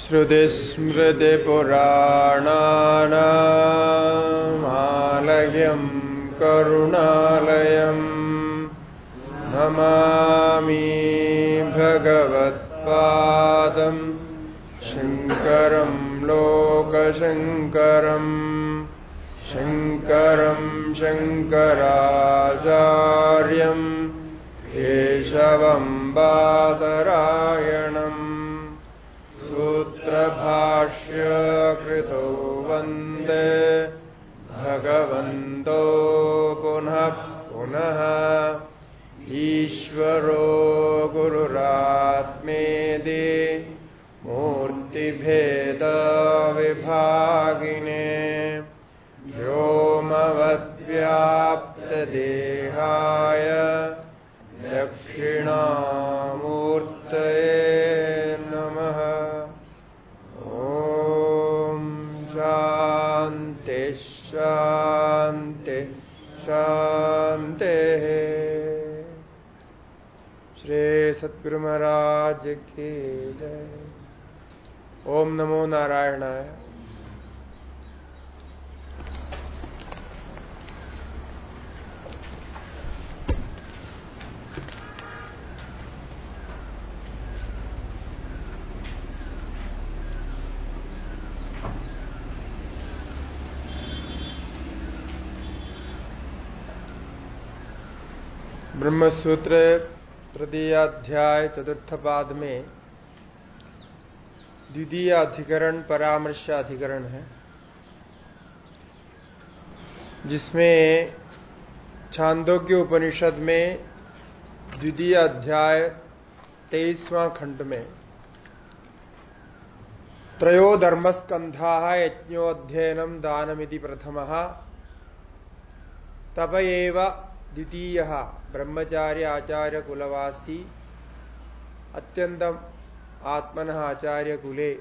श्रुति स्मृतिपुराणानामालयं करुणालयम् नमामि भगवत्पादम् शङ्करं लोकशङ्करम् शङ्कराचार्यम् केशवम् बादरायणम् सूत्रभाष्यकृतो वन्दे भगवन्तो पुनः पुनः ईश्वरो श्री सद्गुरु महाराज की जय। ओम नमो नारायणाय। ब्रह्मसूत्र तृतीय अध्याय चतुर्थ पाद में द्वितीय अधिकरण, परामर्श अधिकरण है, जिसमें छांदोग्य उपनिषद में द्वितीय अध्याय तेईसवां खंड में त्रयो धर्मस्कंधा यज्ञोध्ययनम दानमिति प्रथम, तप एव द्वितीय। ब्रह्मचार्य आचार्य कुलवासी अत्यंतम आत्मन आचार्य कुले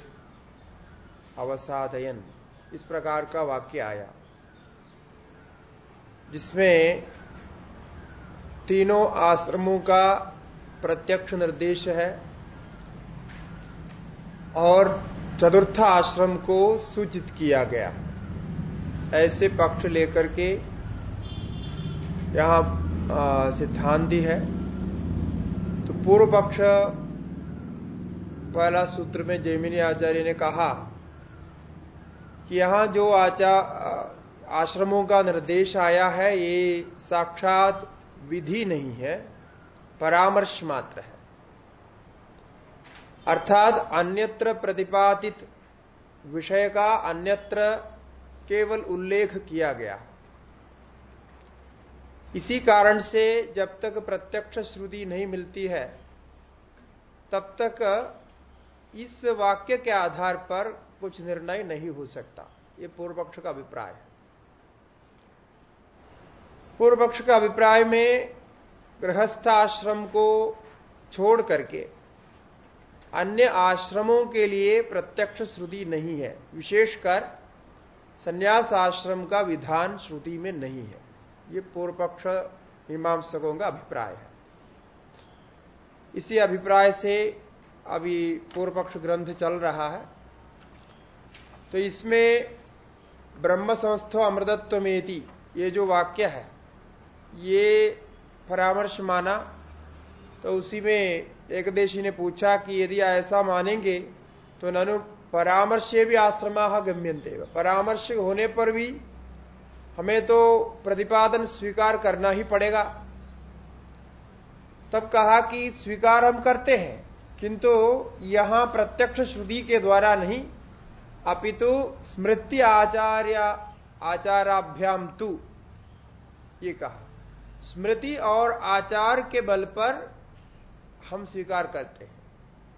अवसादयन। इस प्रकार का वाक्य आया। जिसमें तीनों आश्रमों का प्रत्यक्ष निर्देश है और चतुर्थ आश्रम को सूचित किया गया। ऐसे पक्ष लेकर के यहाँ सिद्धांति है। तो पूर्व पक्ष पहला सूत्र में जैमिनी आचार्य ने कहा कि यहाँ जो आचार आश्रमों का निर्देश आया है, ये साक्षात विधि नहीं है, परामर्श मात्र है। अर्थात अन्यत्र प्रतिपादित विषय का अन्यत्र केवल उल्लेख किया गया। है इसी कारण से जब तक प्रत्यक्ष श्रुति नहीं मिलती है, तब तक इस वाक्य के आधार पर कुछ निर्णय नहीं हो सकता। ये पूर्व पक्ष का अभिप्राय है। पूर्व पक्ष का अभिप्राय में गृहस्थ आश्रम को छोड़ करके अन्य आश्रमों के लिए प्रत्यक्ष श्रुति नहीं है, विशेषकर संन्यास आश्रम का विधान श्रुति में नहीं है। ये पूर्व पक्ष मीमांसकों का अभिप्राय है। इसी अभिप्राय से अभी पूर्व पक्ष ग्रंथ चल रहा है। तो इसमें ब्रह्म संस्थो अमृतत्व मेति ये जो वाक्य है, ये परामर्श माना। तो उसी में एक देशी ने पूछा कि यदि ऐसा मानेंगे तो ननु परामर्शे भी आश्रमा गम्यंते परामर्श होने पर भी हमें तो प्रतिपादन स्वीकार करना ही पड़ेगा। तब कहा कि स्वीकार हम करते हैं, किंतु यहाँ प्रत्यक्ष श्रुति के द्वारा नहीं, अपितु स्मृति आचार्य आचाराभ्याम तु। ये कहा, स्मृति और आचार के बल पर हम स्वीकार करते हैं।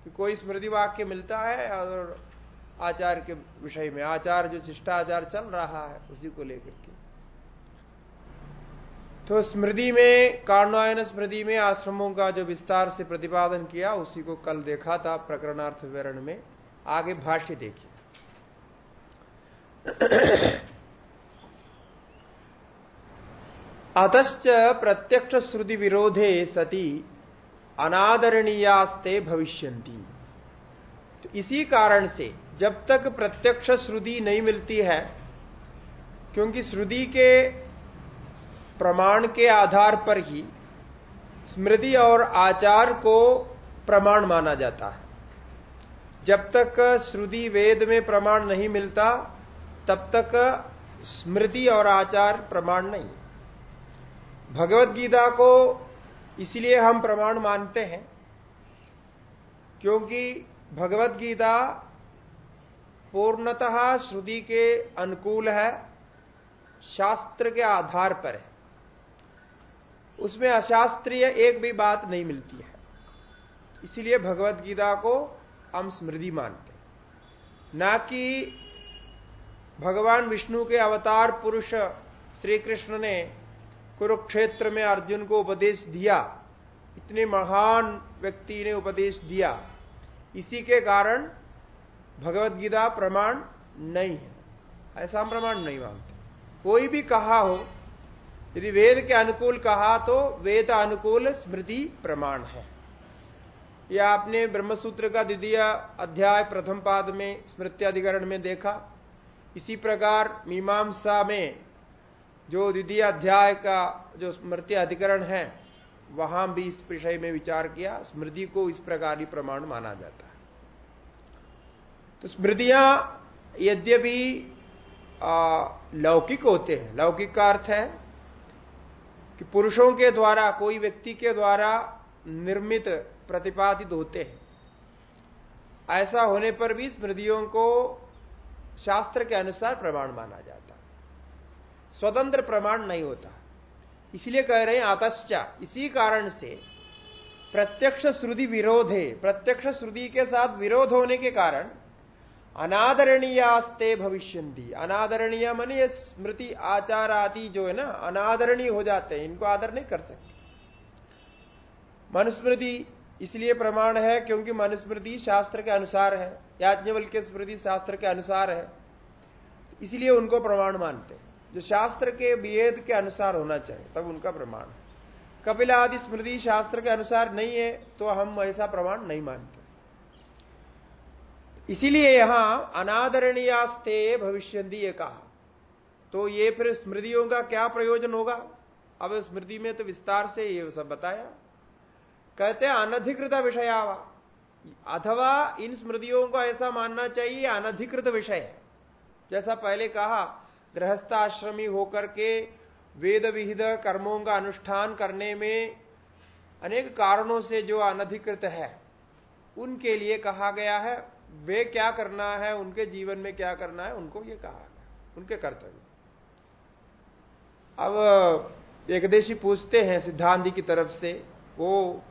कि कोई स्मृति वाक्य मिलता है और आचार के विषय में, आचार जो शिष्टाचार चल रहा है, उसी को लेकर के। तो स्मृति में, कार्णायन स्मृति में, आश्रमों का जो विस्तार से प्रतिपादन किया, उसी को कल देखा था प्रकरणार्थ विवरण में। आगे भाष्य देखिए। अतश्च प्रत्यक्ष श्रुति विरोधे सती अनादरणीयास्ते भविष्यंती तो इसी कारण से, जब तक प्रत्यक्ष श्रुति नहीं मिलती है, क्योंकि श्रुति के प्रमाण के आधार पर ही स्मृति और आचार को प्रमाण माना जाता है। जब तक श्रुति वेद में प्रमाण नहीं मिलता, तब तक स्मृति और आचार प्रमाण नहीं। भगवत गीता को इसलिए हम प्रमाण मानते हैं क्योंकि भगवत गीता पूर्णतः श्रुति के अनुकूल है, शास्त्र के आधार पर है। उसमें अशास्त्रीय एक भी बात नहीं मिलती है। इसलिए भगवत गीता को हम स्मृति मानते ना कि भगवान विष्णु के अवतार पुरुष श्री कृष्ण ने कुरुक्षेत्र में अर्जुन को उपदेश दिया। इतने महान व्यक्ति ने उपदेश दिया। इसी के कारण भगवत गीता प्रमाण नहीं है। ऐसा हम प्रमाण नहीं मानते। कोई भी कहा हो यदि वेद के अनुकूल कहा तो वेद अनुकूल स्मृति प्रमाण है। यह आपने ब्रह्मसूत्र का द्वितीय अध्याय प्रथम पाद में स्मृति अधिकरण में देखा। इसी प्रकार मीमांसा में जो द्वितीय अध्याय का जो स्मृति अधिकरण है, वहाँ भी इस विषय में विचार किया, स्मृति को इस प्रकार ही प्रमाण माना जाता है। तो स्मृतियाँ यद्यपि लौकिक होते हैं। लौकिक का अर्थ है कि पुरुषों के द्वारा, कोई व्यक्ति के द्वारा निर्मित प्रतिपादित होते हैं। ऐसा होने पर भी स्मृतियों को शास्त्र के अनुसार प्रमाण माना जाता स्वतंत्र प्रमाण नहीं होता। इसलिए कह रहे हैं, आतश्चा, इसी कारण से प्रत्यक्ष श्रुति विरोध है प्रत्यक्ष श्रुति के साथ विरोध होने के कारण अनादरणीयास्ते भविष्यंती अनादरणीय मन ये स्मृति, आचार, आदि जो है ना, अनादरणीय हो जाते हैं, इनको आदर नहीं कर सकते। मनुस्मृति इसलिए प्रमाण है क्योंकि मनुस्मृति शास्त्र के अनुसार है, याज्ञवल के स्मृति शास्त्र के अनुसार है। इसलिए उनको प्रमाण मानते हैं। जो शास्त्र के वेद के अनुसार होना चाहिए, तब उनका प्रमाण है। कपिल आदि स्मृति शास्त्र के अनुसार नहीं है तो हम ऐसा प्रमाण नहीं मानते। इसीलिए यहाँ अनादरणीयास्ते भविष्य ये कहा। तो ये फिर स्मृतियों का क्या प्रयोजन होगा? अब स्मृति में तो विस्तार से ये सब बताया। कहते हैं, अनधिकृत विषयावा। अथवा इन स्मृतियों को ऐसा मानना चाहिए, अनधिकृत विषय। है जैसा पहले कहा, गृहस्थाश्रमी होकर के वेद विहित कर्मों का अनुष्ठान करने में अनेक कारणों से जो अनधिकृत है, उनके लिए कहा गया है वे क्या करना है, उनके जीवन में क्या करना है, उनको ये कहा गया, उनके कर्तव्य। अब एकदेशी पूछते हैं सिद्धांति की तरफ़ से, वो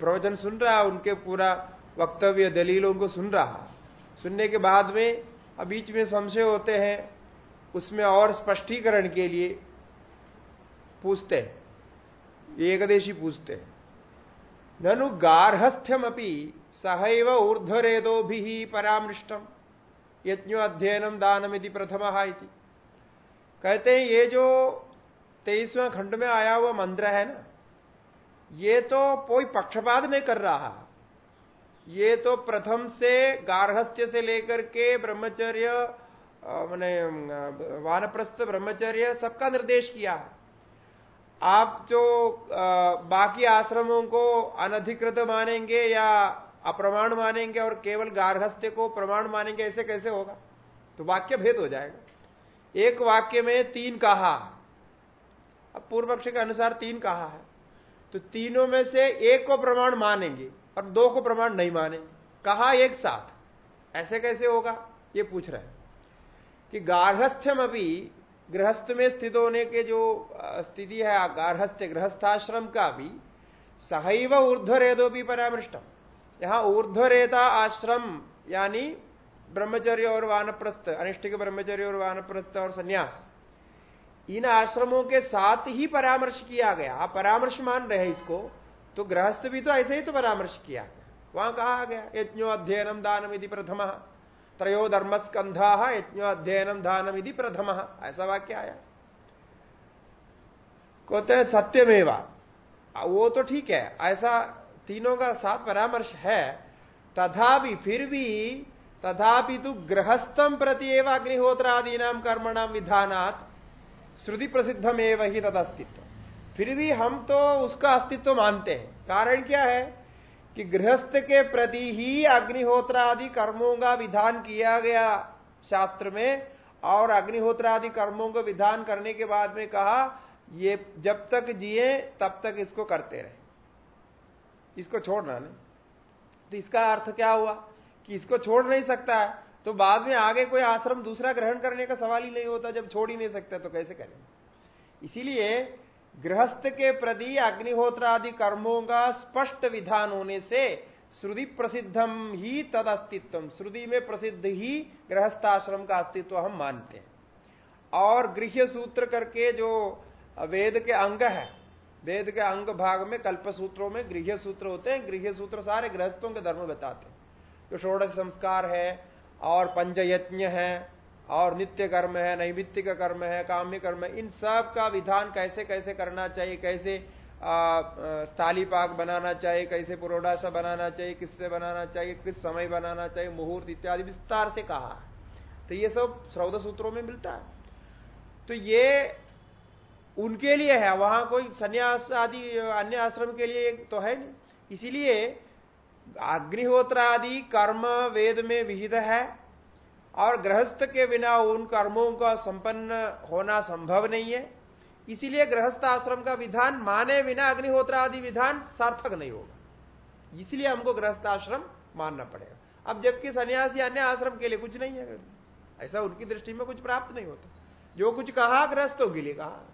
प्रवचन सुन रहा, उनके पूरा वक्तव्य, दलील उनको सुन रहा। सुनने के बाद में, अब बीच में संशय होते हैं, उसमें और स्पष्टीकरण के लिए पूछते हैं। एकदेशी पूछते हैं। ननु गार्हस्थ्यम अपनी सहैव ऊर्धरेदो भी परामृष्टम। यज्ञो अध्ययनम दानम यदि प्रथम कहते हैं, ये जो तेईसवें खंड में आया हुआ मंत्र है ना, ये तो कोई पक्षपात नहीं कर रहा। ये तो प्रथम से गार्हस्थ्य से लेकर के ब्रह्मचर्य मैंने वानप्रस्थ ब्रह्मचर्य सबका निर्देश किया है। आप जो बाकी आश्रमों को अनधिकृत मानेंगे या अप्रमाण मानेंगे और केवल गार्हस्थ्य को प्रमाण मानेंगे, ऐसे कैसे होगा? तो वाक्य भेद हो जाएगा। एक वाक्य में तीन कहा। अब पूर्व पक्ष के अनुसार तीन कहा है। तो तीनों में से एक को प्रमाण मानेंगे और दो को प्रमाण नहीं मानेंगे। कहा एक साथ। ऐसे कैसे होगा? ये पूछ रहे हैं। कि गार्हस्थ्यम अभी गृहस्थ में स्थित होने के जो स्थिति है, गार्हस्थ्य गृहस्थाश्रम का भी, सहैव ऊर्ध्वरेदो भी परामृष्टम। यहाँ ऊर्ध्वरेता आश्रम, यानी ब्रह्मचर्य और वानप्रस्थ अनिष्टिक ब्रह्मचर्य और वानप्रस्थ और संन्यास। इन आश्रमों के साथ ही परामर्श किया गया। आप परामर्श मान रहे हैं इसको तो गृहस्थ भी तो ऐसे ही तो परामर्श किया गया। वहाँ कहा गया, यज्ञो अध्ययनम दानम यदि प्रथम, त्रयो धर्म स्कंधा यज्ञो अध्ययनम दानम यदि प्रथम। ऐसा वाक्य आया। कहते हैं, सत्यमेवा। वो तो ठीक है, ऐसा तीनों का साथ परामर्श है, तथापि फिर भी, तथापि तो गृहस्थम प्रति एवं अग्निहोत्र आदि नाम कर्मणाम विधानात श्रुति प्रसिद्धम एवं ही तद अस्तित्व फिर भी हम तो उसका अस्तित्व मानते हैं। कारण क्या है? कि गृहस्थ के प्रति ही अग्निहोत्र आदि कर्मों का विधान किया गया शास्त्र में, और अग्निहोत्र आदि कर्मों को विधान करने के बाद में कहा, ये जब तक जिए, तब तक इसको करते रहे। इसको छोड़ना नहीं तो इसका अर्थ क्या हुआ? कि इसको छोड़ नहीं सकता है तो बाद में आगे कोई आश्रम दूसरा ग्रहण करने का सवाल ही नहीं होता, जब छोड़ ही नहीं सकता तो कैसे करें? इसीलिए गृहस्थ के प्रति अग्निहोत्र आदि कर्मों का स्पष्ट विधान होने से श्रुति प्रसिद्धम ही तद अस्तित्व श्रुति में प्रसिद्ध ही गृहस्थाश्रम का अस्तित्व हम मानते हैं। और गृह सूत्र करके जो वेद के अंग है वेद के अंग भाग में कल्प सूत्रों में गृह सूत्र होते हैं गृह सूत्र सारे गृहस्थों के धर्म बताते हैं। जो षोड़श संस्कार है, और पंचयज्ञ है, और नित्य कर्म है, नैमित्तिक कर्म है, काम्य कर्म है, इन सब का विधान कैसे कैसे करना चाहिए, कैसे स्थाली पाक बनाना चाहिए, कैसे पुरोडाशा बनाना चाहिए, किससे बनाना चाहिए, किस समय बनाना चाहिए, मुहूर्त इत्यादि विस्तार से कहा। तो ये सब श्रौद सूत्रों में मिलता है। तो ये उनके लिए है, वहाँ कोई संन्यास आदि, अन्य आश्रम के लिए तो है नहीं। इसीलिए अग्निहोत्र आदि कर्म वेद में विहित है और गृहस्थ के बिना उन कर्मों का संपन्न होना संभव नहीं है। इसीलिए गृहस्थ आश्रम का विधान माने बिना अग्निहोत्र आदि विधान सार्थक नहीं होगा। इसलिए हमको गृहस्थ आश्रम मानना पड़ेगा। अब जबकि सन्यासी अन्य आश्रम के लिए कुछ नहीं है। ऐसा उनकी दृष्टि में कुछ प्राप्त नहीं होता। जो कुछ कहा, गृहस्थों के लिए कहा।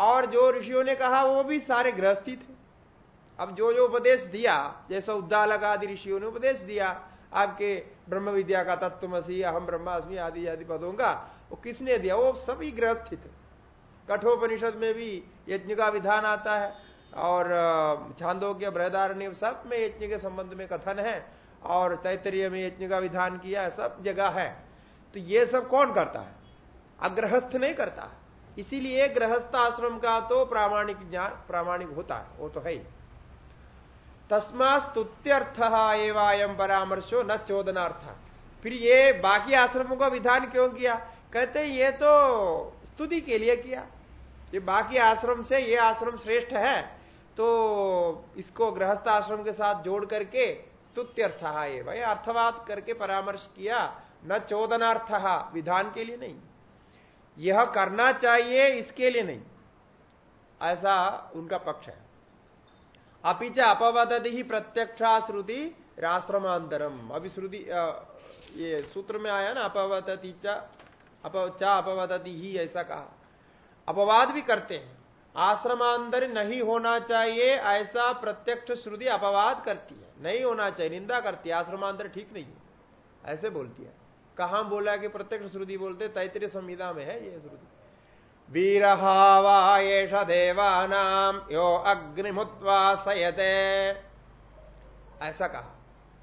और जो ऋषियों ने कहा, वो भी सारे गृहस्थी थे। अब जो जो उपदेश दिया, जैसा उद्दालक आदि ऋषियों ने उपदेश दिया, आपके ब्रह्म विद्या का तत्वमसी अहम ब्रह्मास्मि आदि आदि पदों का, वो किसने दिया? वो सभी गृहस्थी थे। कठोपनिषद में भी यज्ञ का विधान आता है, और छांदोग्य, बृहदारण्य, सब में यज्ञ के संबंध में कथन है, और तैतरीय में यज्ञ का विधान किया है, सब जगह है। तो ये सब कौन करता है? अग्रहस्थ नहीं करता इसीलिए गृहस्थ आश्रम का तो प्रामाणिक ज्ञान, प्रामाणिक होता है, वो तो है ही। तस्मा स्तुत्यर्थ एवं परामर्शो न चोदनार्थ। फिर ये बाकी आश्रमों का विधान क्यों किया? कहते ये तो स्तुति के लिए किया। ये बाकी आश्रम से, ये आश्रम श्रेष्ठ है तो इसको गृहस्थ आश्रम के साथ जोड़ करके स्तुत्यर्थ ये भाई अर्थवाद करके परामर्श किया, न चोदनार्थ, विधान के लिए नहीं। यह करना चाहिए, इसके लिए नहीं। ऐसा उनका पक्ष है। अपिच अपवदति ही प्रत्यक्षा श्रुति राश्रमांतरम अभी श्रुति ये सूत्र में आया ना, अपवदति चा अपवदति ही, ऐसा कहा। अपवाद भी करते हैं। आश्रमांतर नहीं होना चाहिए, ऐसा प्रत्यक्ष श्रुति अपवाद करती है। नहीं होना चाहिए, निंदा करती है। आश्रमांतर ठीक नहीं है। ऐसे बोलती है। कहा बोला कि प्रत्यक्ष श्रुति बोलते तैतृय संहिता में है ये श्रुति। वीरहावा देवानाम यो अग्निमुद्वासयते ऐसा कहा।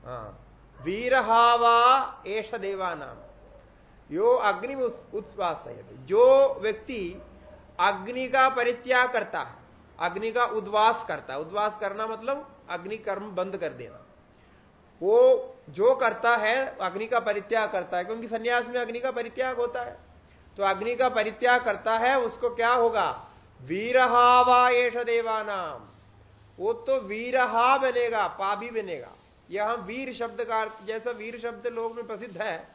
हाँ। वीरहावा एष देवानाम यो अग्नि उत्वासयते जो व्यक्ति अग्नि का परित्याग करता है, अग्नि का उद्वास करता है, उद्वास करना मतलब अग्नि कर्म बंद कर देना। वो जो करता है, अग्नि का परित्याग करता है, क्योंकि सन्यास में अग्नि का परित्याग होता है। तो अग्नि का परित्याग करता है, उसको क्या होगा? वीरहा एष देवानाम। वो तो वीरहा बनेगा पा भी बनेगा। यहाँ वीर शब्द का अर्थ, जैसा वीर शब्द लोग में प्रसिद्ध है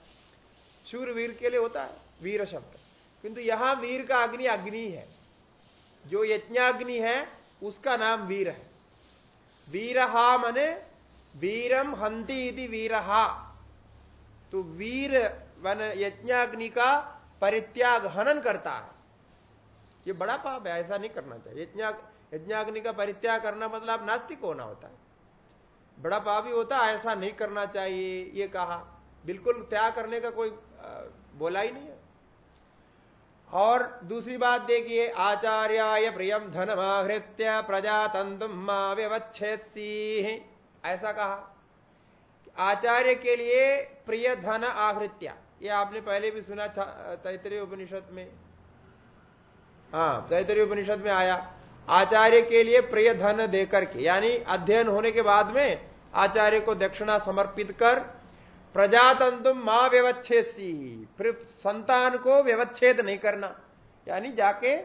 शूर वीर के लिए होता है, वीर शब्द। किंतु यहाँ वीर का अग्नि अग्नि है। जो यज्ञाग्नि है, उसका नाम वीर है। वीरहा मने वीरम हंती यदि वीरहा तो वीर वन यज्ञाग्नि का परित्याग हनन करता है ये बड़ा पाप है ऐसा नहीं करना चाहिए यज्ञाग्नि का परित्याग करना मतलब नास्तिक होना होता है बड़ा पाप ही होता है ऐसा नहीं करना चाहिए ये कहा बिल्कुल त्याग करने का कोई बोला ही नहीं है और दूसरी बात देखिए आचार्य प्रियम धनमाहृत्य प्रजातंतुम व्यवच्छेद ऐसा कहा आचार्य के लिए प्रिय धन आहृत्या ये आपने पहले भी सुना तैतरीय उपनिषद में। हाँ तैतरी उपनिषद में आया। आचार्य के लिए प्रिय धन देकर के, यानी अध्ययन होने के बाद में आचार्य को दक्षिणा समर्पित कर, प्रजातंतु माँ व्यवच्छेद फिर संतान को व्यवच्छेद नहीं करना, यानी जाके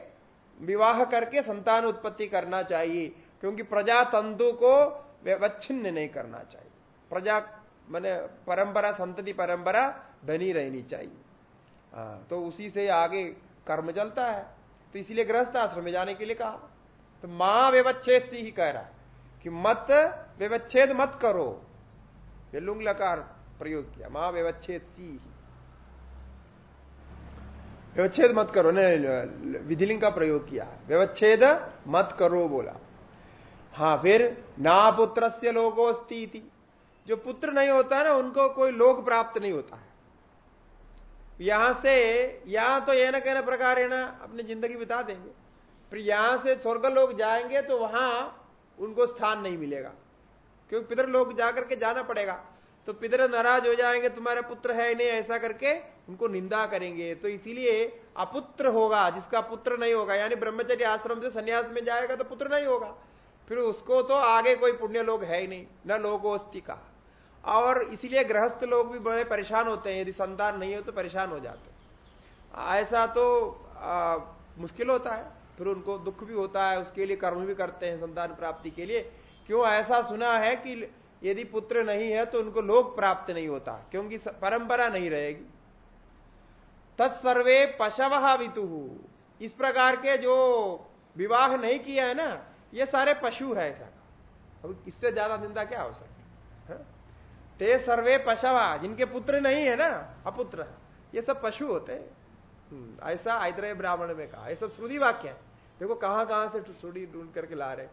विवाह करके संतान उत्पत्ति करना चाहिए, क्योंकि प्रजातंतु को व्यवच्छिन्न नहीं करना चाहिए। प्रजा मैंने परंपरा संतति परंपरा धनी रहनी चाहिए। आ, तो उसी से आगे कर्म चलता है। तो इसीलिए गृहस्थ आश्रम में जाने के लिए कहा। तो माँ व्यवच्छेद से ही कह रहा है कि मत व्यवच्छेद मत करो। ये लुंग लकार प्रयोग किया। माँ व्यवच्छेद सी ही। व्यवच्छेद मत करो। ने विधिलिंग का प्रयोग किया। व्यवच्छेद मत करो बोला। हाँ फिर ना पुत्र से लोगोस्ती जो पुत्र नहीं होता ना, उनको कोई लोग प्राप्त नहीं होता है। यहाँ से, यहाँ तो ये ना कहना प्रकार है ना, अपनी ज़िंदगी बिता देंगे। फिर यहाँ से स्वर्ग लोग जाएँगे तो वहाँ उनको स्थान नहीं मिलेगा। क्योंकि पितर लोग जाकर के जाना पड़ेगा। तो पितर नाराज़ हो जाएँगे, तुम्हारा पुत्र है नहीं, ऐसा करके उनको निंदा करेंगे। तो इसीलिए अपुत्र होगा, जिसका पुत्र नहीं होगा, यानी ब्रह्मचर्य आश्रम से संन्यास में जाएगा तो पुत्र नहीं होगा। फिर उसको तो आगे कोई पुण्य लोग है ही नहीं न लोगोस्ती का। और इसीलिए गृहस्थ लोग भी बड़े परेशान होते हैं यदि संतान नहीं हो तो परेशान हो जाते ऐसा तो आ, मुश्किल होता है फिर उनको दुख भी होता है उसके लिए कर्म भी करते हैं संतान प्राप्ति के लिए। क्यों ऐसा सुना है कि यदि पुत्र नहीं है तो उनको लोक प्राप्त नहीं होता क्योंकि परंपरा नहीं रहेगी। तत्सर्वे पशव वितु। इस प्रकार के जो विवाह नहीं किया है ना ये सारे पशु है ऐसा अब इससे ज़्यादा निंदा क्या हो सकती है? ते सर्वे पशवा जिनके पुत्र नहीं है ना अपुत्र ये सब पशु होते हैं। हम्म, ऐसा आयत्र ब्राह्मण में कहा। ये सब श्रुति वाक्य है। देखो कहाँ कहाँ से श्रुति ढूंढ करके ला रहे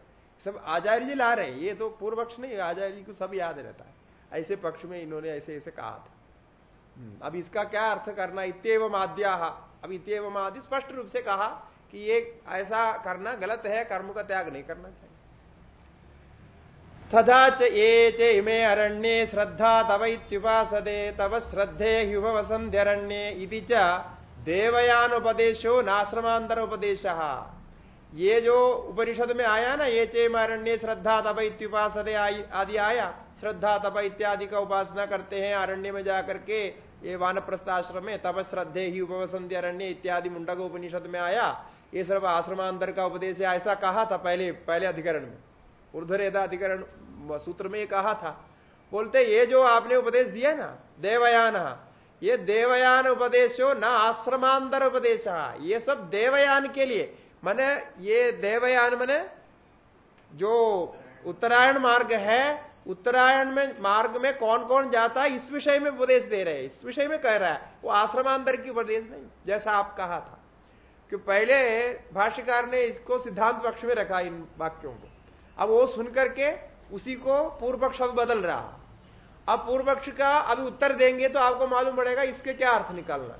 सब आचार्य जी ला रहे हैं। ये तो पूर्व पक्ष नहीं आचार्य जी को सब याद रहता है। ऐसे पक्ष में इन्होंने ऐसे ऐसे कहा था। हम्म, अब इसका क्या अर्थ करना? इतव आद्या अब इतव आदि स्पष्ट रूप से कहा कि ये ऐसा करना गलत है, कर्म का त्याग नहीं करना चाहिए। तथा च ये च इमे अरण्ये श्रद्धा तव इत्युपासदे तव श्रद्धे ह्युपवसन्ध्यरण्ये इति च देवयानुपदेशो नाश्रमांतर उपदेश ये जो उपनिषद में आया ना, ये चेम अरण्य श्रद्धा तप इत्युपासदे आदि आया, श्रद्धा तप इत्यादि का उपासना करते हैं अरण्य में जाकर के, ये वानप्रस्थाश्रम में तप श्रद्धे ही उपवसंत अरण्य इत्यादि मुंडक उपनिषद में आया ये सब आश्रमांतर का उपदेश है। ऐसा कहा था पहले पहले अधिकरण में। ऊर्धरेदा अधिकरण सूत्र में ये कहा था। बोलते, ये जो आपने उपदेश दिया ना, देवयान, ये देवयान उपदेशो ना आश्रमांतर उपदेश, ये सब देवयान के लिए। मैंने ये देवयान मैंने जो उत्तरायण मार्ग है, उत्तरायण में, मार्ग में कौन कौन जाता है, इस विषय में उपदेश दे रहे हैं। इस विषय में कह रहा है, वो आश्रमांतर की उपदेश नहीं, जैसा आप कहा था। कि पहले भाष्यकार ने इसको सिद्धांत पक्ष में रखा इन वाक्यों को। अब वो सुनकर के उसी को पूर्व पक्ष अब बदल रहा अब पूर्व पक्ष का अभी उत्तर देंगे तो आपको मालूम पड़ेगा इसके क्या अर्थ निकालना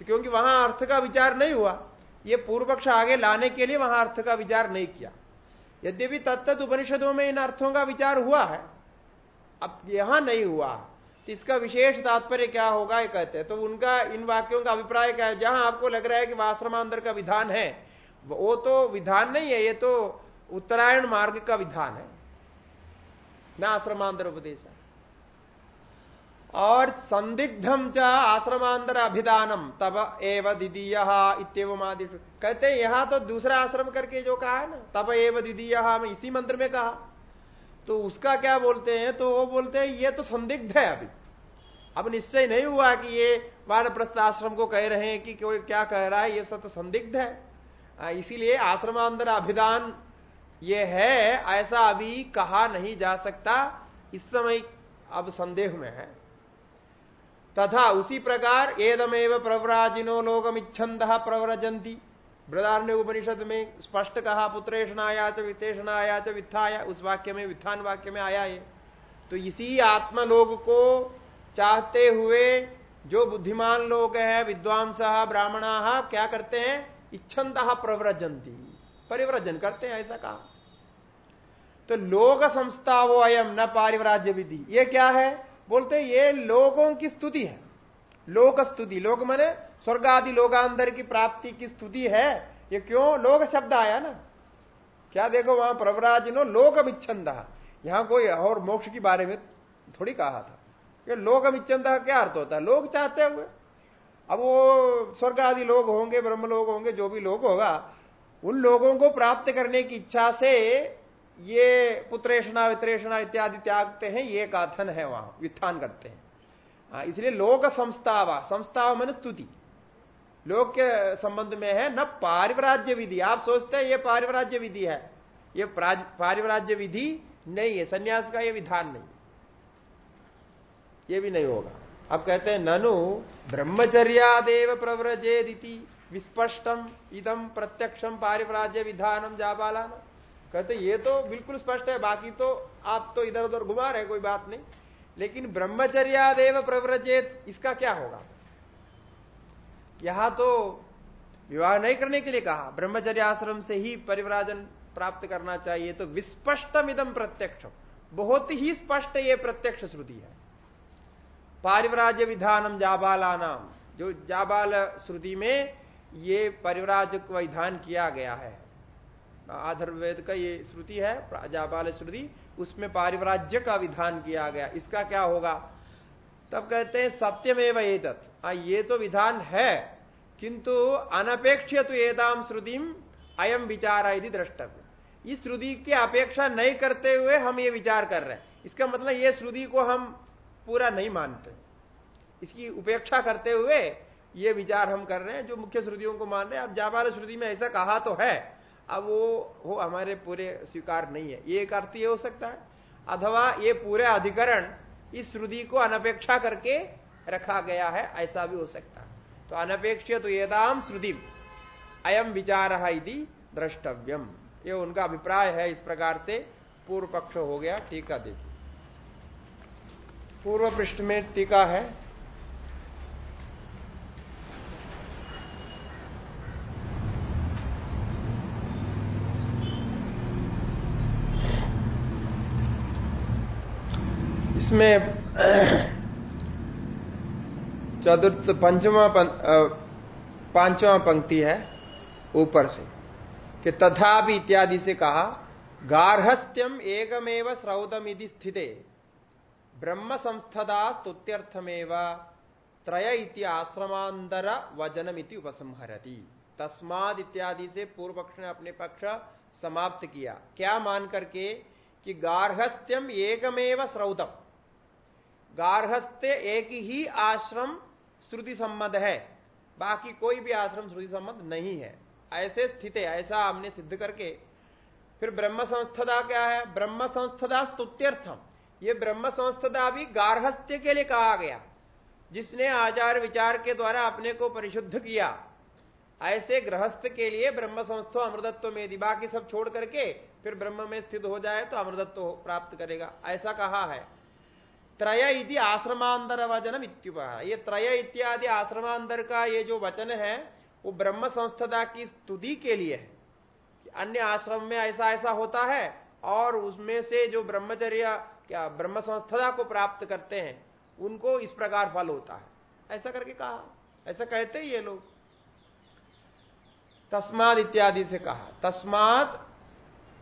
तो क्योंकि वहाँ अर्थ का विचार नहीं हुआ, ये पूर्व पक्ष आगे लाने के लिए वहाँ अर्थ का विचार नहीं किया। यद्यपि तत्त उपनिषदों में इन अर्थों का विचार हुआ है, अब यहाँ नहीं हुआ। तो इसका विशेष तात्पर्य क्या होगा, ये कहते हैं। तो उनका, इन वाक्यों का अभिप्राय क्या है? जहाँ आपको लग रहा है कि वाश्रमांतर का विधान है, वो तो विधान नहीं है, ये तो उत्तरायण मार्ग का विधान है। न आश्रमांतर उपदेश है। और संदिग्धम च आश्रमांतर अभिधानम तब एव द्वितीय इतव आदिशु कहते हैं, यहाँ तो दूसरा आश्रम करके जो कहा है ना तब एव द्वितीय, इसी मंत्र में कहा। तो उसका क्या बोलते हैं? तो वो बोलते हैं, ये तो संदिग्ध है अभी। अब निश्चय नहीं हुआ कि ये वानप्रस्थ आश्रम को कह रहे हैं कि कोई क्या कह रहा है, ये सब तो संदिग्ध है। इसीलिए आश्रमांतर अभिधान ये है, ऐसा अभी कहा नहीं जा सकता। इस समय अब संदेह में है। तथा उसी प्रकार एदमेव प्रवराजिनो लोगम इच्छंद प्रव्रजंती बृदारण्य उपनिषद में स्पष्ट कहा पुत्रेषणाया च वित्तेषणाया च, वित्थाया, उस वाक्य में, वित्थान वाक्य में आया है तो इसी आत्मलोग को चाहते हुए जो बुद्धिमान लोग हैं, विद्वांस, ब्राह्मणा, क्या करते हैं? इच्छंत प्रव्रजंती परिव्रजन करते हैं, ऐसा कहा। तो लोक संस्था वो अयम न पारिवराज्य विधि। ये क्या है? बोलते ये लोगों की स्तुति है। लोक स्तुति। लोक मने स्वर्ग आदि लोगांतर की प्राप्ति की स्तुति है। ये क्यों? लोक शब्द आया ना। क्या देखो वहाँ प्रवराज नो लोक मिच्छंद यहाँ कोई और मोक्ष के बारे में थोड़ी कहा था। ये लोक मिच्छंद क्या अर्थ होता है? लोग चाहते हुए। अब वो स्वर्ग आदि लोग होंगे ब्रह्म लोग होंगे जो भी लोग होगा उन लोगों को प्राप्त करने की इच्छा से ये पुत्रेषणा वित्रेषणा इत्यादि त्यागते हैं। ये कथन है वहाँ वित्थान करते हैं। हाँ, इसलिए लोक संस्थावा संस्थाव मन स्तुति। लोक के संबंध में है, न पारिवराज्य विधि। आप सोचते हैं ये पारिवराज्य विधि है। ये पारिवराज्य विधि नहीं है, सन्यास का ये विधान नहीं ये भी नहीं होगा। अब कहते हैं, ननु ब्रह्मचर्यादेव प्रव्रजेदिति, विस्पष्टम इदम प्रत्यक्षम पारिवराज्य विधानम जाबालान। कहते ये तो बिल्कुल स्पष्ट है, बाकी तो आप तो इधर उधर घुमा रहे कोई बात नहीं। लेकिन ब्रह्मचर्यादेव प्रव्रजेत इसका क्या होगा? यहाँ तो विवाह नहीं करने के लिए कहा, ब्रह्मचर्य आश्रम से ही परिवराजन प्राप्त करना चाहिए तो विस्पष्टम इदम प्रत्यक्ष। बहुत ही स्पष्ट ये प्रत्यक्ष श्रुति है। पारिवराज्य विधानम जाबाला नाम जो जाबाल श्रुति में ये परिवराज विधान किया गया है। आधर्वेद का ये श्रुति है, जाबाल श्रुति, उसमें पारिवराज्य का विधान किया गया। इसका क्या होगा? तब कहते हैं, सत्यमेव एतत्। ये तो विधान है, किंतु अनपेक्ष तो एदाम श्रुतिम अयम विचार यदि द्रष्टव्य इस श्रुति की अपेक्षा नहीं करते हुए हम ये विचार कर रहे हैं। इसका मतलब ये श्रुति को हम पूरा नहीं मानते। इसकी उपेक्षा करते हुए ये विचार हम कर रहे हैं, जो मुख्य श्रुतियों को मान रहे हैं। अब जाबाल श्रुति में ऐसा कहा तो है, अब वो वो हमारे पूरे स्वीकार नहीं है। ये एक अर्थ ये हो सकता है। अथवा ये पूरे अधिकरण इस श्रुति को अनपेक्षा करके रखा गया है, ऐसा भी हो सकता तो अनपेक्ष तो येदाम श्रुति अयम विचार यदि द्रष्टव्यम। ये उनका अभिप्राय है, इस प्रकार से पूर्व पक्ष हो गया, टीका देखिए। पूर्व पृष्ठ में टीका है इसमें, चतुर्थ पंचवा पांचवा पंक्ति है, ऊपर से, कि तथापि इत्यादि से कहा, गार्हस्थ्यम एकमेव श्रौतम यदि स्थिते, ब्रह्म संस्थदा स्तुत्यर्थमेव, त्रय इति आश्रमांतर वजनमिति उपसंहरती। तस्माद इत्यादि से पूर्व पक्ष ने अपने पक्ष समाप्त किया। क्या मान करके कि गार्हस्थ्यम एकमेव श्रौतम गार्हस्थ्य एक ही आश्रम श्रुति संबद्ध है। बाकी कोई भी आश्रम श्रुति संबद्ध नहीं है। ऐसे स्थित, ऐसा हमने सिद्ध करके, फिर ब्रह्म संस्थदा क्या है? ब्रह्म संस्थदा स्तुत्यर्थम। ये ब्रह्म संस्थदा भी गार्हस्थ्य के लिए कहा गया। जिसने आचार विचार के द्वारा अपने को परिशुद्ध किया। ऐसे गृहस्थ के लिए ब्रह्म संस्थो अमृतत्व में यदि बाकी सब छोड़ करके फिर ब्रह्म में स्थित हो जाए तो अमृतत्व प्राप्त करेगा। ऐसा कहा है। त्रय इति आश्रमांतर वचनम ये त्रय इत्यादि आश्रमांतर का ये जो वचन है, वो ब्रह्म संस्थता की स्तुति के लिए है। अन्य आश्रम में ऐसा ऐसा होता है और उसमें से जो ब्रह्मचर्य, क्या ब्रह्म संस्थता को प्राप्त करते हैं, उनको इस प्रकार फल होता है। ऐसा करके कहा। ऐसा कहते ही ये लोग। तस्माद इत्यादि से कहा। तस्मात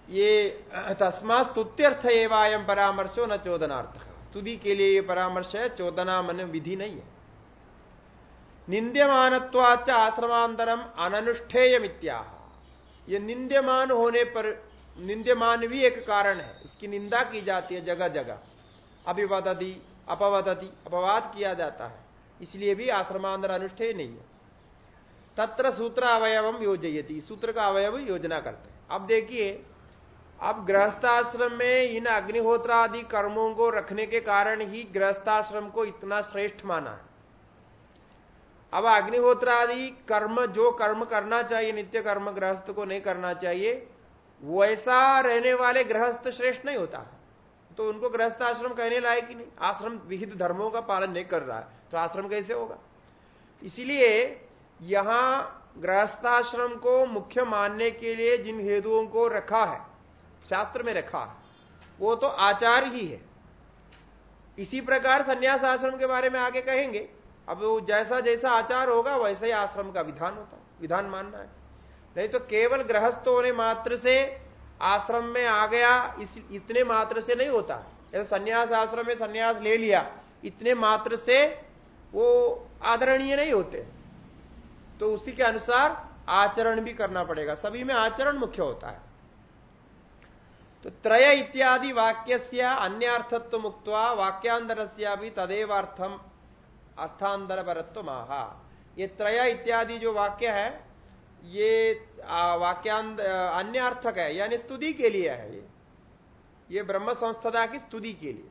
ये, तस्मात स्तुत्यर्थ एवं परामर्शो न चोदनार्थ। स्तुति के लिए ये परामर्श है, चौदना मन विधि नहीं है। निंद्यमानत्वाच आश्रमांतरम अनुष्ठेय मित्या ये निंद्यमान होने पर निंद्यमान भी एक कारण है। इसकी निंदा की जाती है जगह जगह। अभिवदती, अपवदती, अपवाद किया जाता है। इसलिए भी आश्रमांतर अनुष्ठेय नहीं है। तत्र सूत्र अवयवम योजयती। सूत्र का अवयव योजना करते हैं। अब देखिए अब गृहस्थाश्रम में इन अग्निहोत्र आदि कर्मों को रखने के कारण ही गृहस्थाश्रम को इतना श्रेष्ठ माना है। अब अग्निहोत्र आदि कर्म, जो कर्म करना चाहिए, नित्य कर्म गृहस्थ को नहीं करना चाहिए, वैसा रहने वाले गृहस्थ श्रेष्ठ नहीं होता। तो उनको गृहस्थ आश्रम कहने लायक ही नहीं। आश्रम विहित धर्मों का पालन नहीं कर रहा है। तो आश्रम कैसे होगा? इसीलिए यहाँ गृहस्थाश्रम को मुख्य मानने के लिए जिन हेतुओं को रखा है शास्त्र में रखा वो तो आचार ही है। इसी प्रकार संन्यास आश्रम के बारे में आगे कहेंगे। अब वो जैसा जैसा आचार होगा, वैसा ही आश्रम का विधान होता विधान मानना है। नहीं तो केवल गृहस्थ होने मात्र से आश्रम में आ गया, इस, इतने मात्र से नहीं होता। है संन्यास आश्रम में संन्यास ले लिया, इतने मात्र से वो आदरणीय नहीं होते। तो उसी के अनुसार आचरण भी करना पड़ेगा। सभी में आचरण मुख्य होता है। तो त्रय इत्यादि वाक्य से अन्य अर्थत्व मुक्त वाक्यांतर भी तदेव अर्थम अर्थांतर परत्व महा ये त्रय इत्यादि जो वाक्य है, ये वाक्यांत अन्य अर्थक है, यानी स्तुति के लिए है ये। ये ब्रह्म संस्थता की स्तुति के लिए।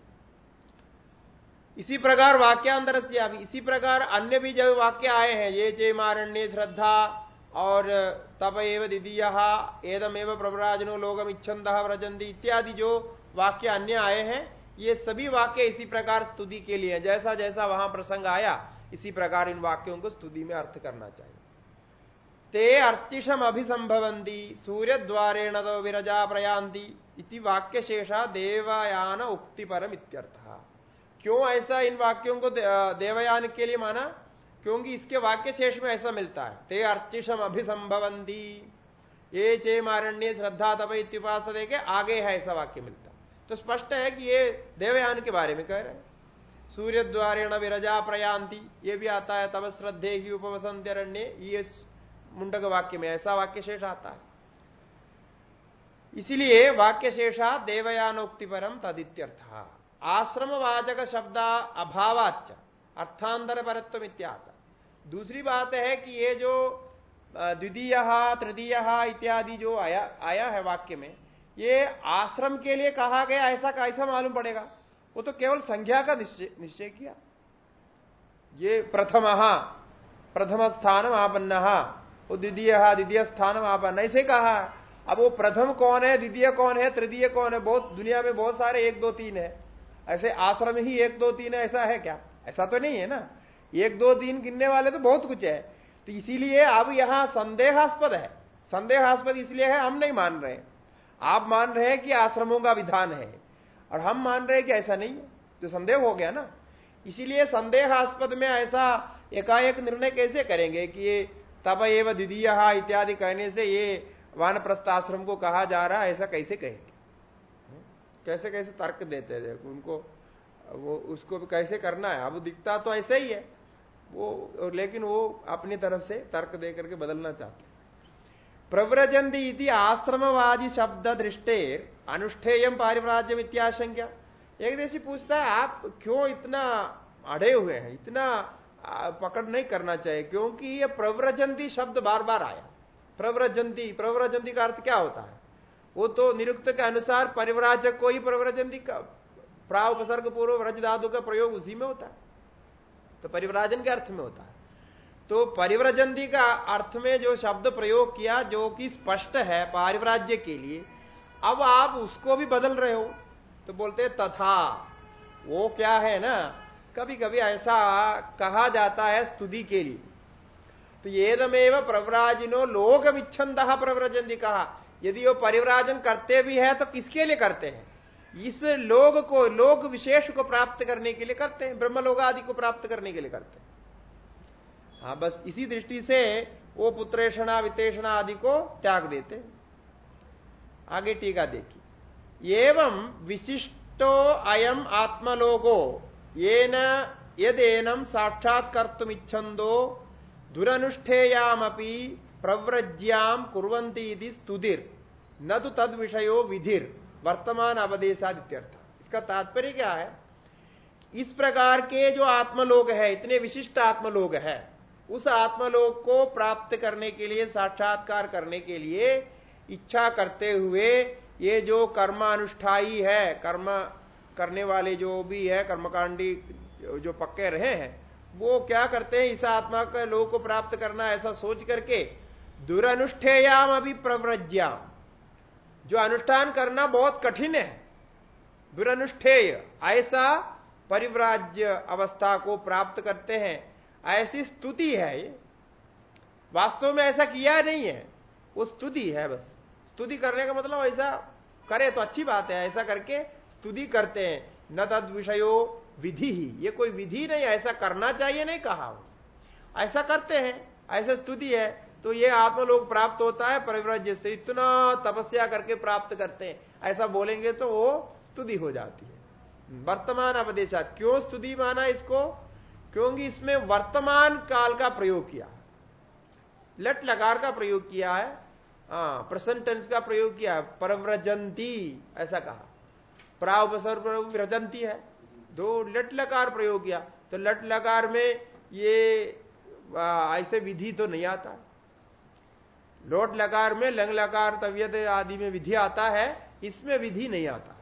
इसी प्रकार वाक्यांतर से अभी, इसी प्रकार अन्य भी जब वाक्य आए हैं, ये जय मारण्य श्रद्धा और तप एव दिदीय एदम एवं प्रवराजनो लोगम इच्छंद व्रजंदी इत्यादि जो वाक्य अन्य आए हैं, ये सभी वाक्य इसी प्रकार स्तुति के लिए जैसा जैसा वहाँ प्रसंग आया, इसी प्रकार इन वाक्यों को स्तुति में अर्थ करना चाहिए। ते अर्चिषम अभिसंभवंती सूर्य द्वारेण तो विरजा प्रयांती इति वाक्य शेषा देवयान उक्ति परम इत्यर्थ क्यों ऐसा इन वाक्यों को देवयान के लिए माना? क्योंकि इसके वाक्य शेष में ऐसा मिलता है। ते अर्चिषम अभिसंभवंती ये चे मारण्य श्रद्धा तप इत्युपास के आगे है ऐसा वाक्य मिलता। तो स्पष्ट है कि ये देवयान के बारे में कह रहे हैं। सूर्य द्वारेण विरजा प्रयांति ये भी आता है तब श्रद्धे ही उपवसंत्यरण्य ये मुंडक वाक्य में ऐसा वाक्य शेष आता है। इसीलिए वाक्य शेषा देवयानोक्ति परम तदित्यर्थ। आश्रमवाचक शब्द अभावाच अर्थांतर परत्व इत्यादि दूसरी बात है कि ये जो द्वितीय, तृतीय इत्यादि जो आया आया है वाक्य में, ये आश्रम के लिए कहा गया, ऐसा कैसा मालूम पड़ेगा। वो तो केवल संख्या का निश्चय किया। ये प्रथम प्रथम स्थान आपन्न, वो द्वितीय द्वितीय स्थान आपन्न, ऐसे कहा। अब वो प्रथम कौन है, द्वितीय कौन है, तृतीय कौन है, बहुत, दुनिया में बहुत सारे एक दो तीन है। ऐसे आश्रम ही एक दो तीन है, ऐसा है क्या? ऐसा तो नहीं है ना? एक दो दिन गिनने वाले तो बहुत कुछ है। तो इसीलिए अब यहाँ संदेहास्पद है। संदेहास्पद इसलिए है, हम नहीं मान रहे। आप मान रहे हैं कि आश्रमों का विधान है। और हम मान रहे हैं कि ऐसा नहीं है। तो संदेह हो गया ना। इसीलिए संदेहास्पद में ऐसा एकाएक निर्णय कैसे करेंगे कि ये तब एवं द्वितीय इत्यादि कहने से ये वानप्रस्थ आश्रम को कहा जा रहा है, ऐसा कैसे कहेंगे? कैसे कैसे तर्क देते थे उनको वो उसको कैसे करना है? अब दिखता तो ऐसे ही है। वो, लेकिन वो अपनी तरफ़ से तर्क दे करके बदलना चाहते प्रव्रजंती इति आश्रमवादी शब्द दृष्टे अनुष्ठेयम पारिव्राज्यम इत्याशंका एक देशी पूछता है, आप क्यों इतना अड़े हुए हैं? इतना पकड़ नहीं करना चाहिए, क्योंकि ये प्रव्रजंती शब्द बार बार आया। प्रव्रजंती प्रव्रजंती का अर्थ क्या होता है? वो तो निरुक्त के अनुसार परिव्राजक को ही प्रव्रजंती का प्रावसर्ग पूर्व व्रज का प्रयोग उसी में होता है। तो परिव्राजन के अर्थ में होता है। तो परिव्रजंती का अर्थ में जो शब्द प्रयोग किया, जो कि स्पष्ट है पारिव्राज्य के लिए, अब आप उसको भी बदल रहे हो। तो बोलते तथा। वो क्या है ना? कभी कभी ऐसा कहा जाता है स्तुति के लिए। तो येदमेव प्रव्राजिनो लोक विच्छंद प्रव्रजंती कहा। यदि वो परिव्राजन करते भी है तो किसके लिए करते हैं? इस लोग को, लोग विशेष को प्राप्त करने के लिए करते हैं ब्रह्म लोग आदि को प्राप्त करने के लिए करते हैं। हाँ बस इसी दृष्टि से वो वितेषणा आदि को त्याग देते आगे टीका देखिए। एवं विशिष्टो अयम आत्मलोको ये न यदेनम साक्षात्कर्तुम इच्छंदो दुरनुष्ठेयामपि प्रव्रज्याम कुरंती स्तुतिर। न तो तद विषयो विधिर। वर्तमान अवदेशादित्यर्थ इसका तात्पर्य क्या है? इस प्रकार के जो आत्मलोक है, इतने विशिष्ट आत्मलोक है, उस आत्मलोक को प्राप्त करने के लिए, साक्षात्कार करने के लिए इच्छा करते हुए ये जो कर्मानुष्ठाई है, कर्म करने वाले जो भी है, कर्मकांडी जो पक्के रहे हैं, वो क्या करते हैं? इस आत्मा के लोक को प्राप्त करना, ऐसा सोच करके दुरानुष्ठेयाम अभी प्रव्रज्याम जो अनुष्ठान करना बहुत कठिन है। दुरनुष्ठेय ऐसा परिव्राज्य अवस्था को प्राप्त करते हैं। ऐसी स्तुति है वास्तव में ऐसा किया नहीं है। वो स्तुति है बस। स्तुति करने का मतलब ऐसा करे तो अच्छी बात है, ऐसा करके स्तुति करते हैं। न तद विषयो विधि ही। ये कोई विधि नहीं, ऐसा करना चाहिए नहीं कहा ऐसा करते हैं, ऐसा स्तुति है। तो ये आत्मलोक प्राप्त होता है परिव्रज से इतना तपस्या करके प्राप्त करते हैं। ऐसा बोलेंगे तो वो स्तुति हो जाती है। वर्तमान अपदेशा क्यों स्तुति माना इसको? क्योंकि इसमें वर्तमान काल का प्रयोग किया। लट लकार का प्रयोग किया है प्रेजेंट टेंस का प्रयोग किया है, परव्रजंती, ऐसा कहा। प्रावसर व्रजंती है, दो लट लकार प्रयोग किया। तो लट लकार में ये ऐसे विधि तो नहीं आता। लोट लकार में, लंग लकार तबियत आदि में विधि आता है, इसमें विधि नहीं आता।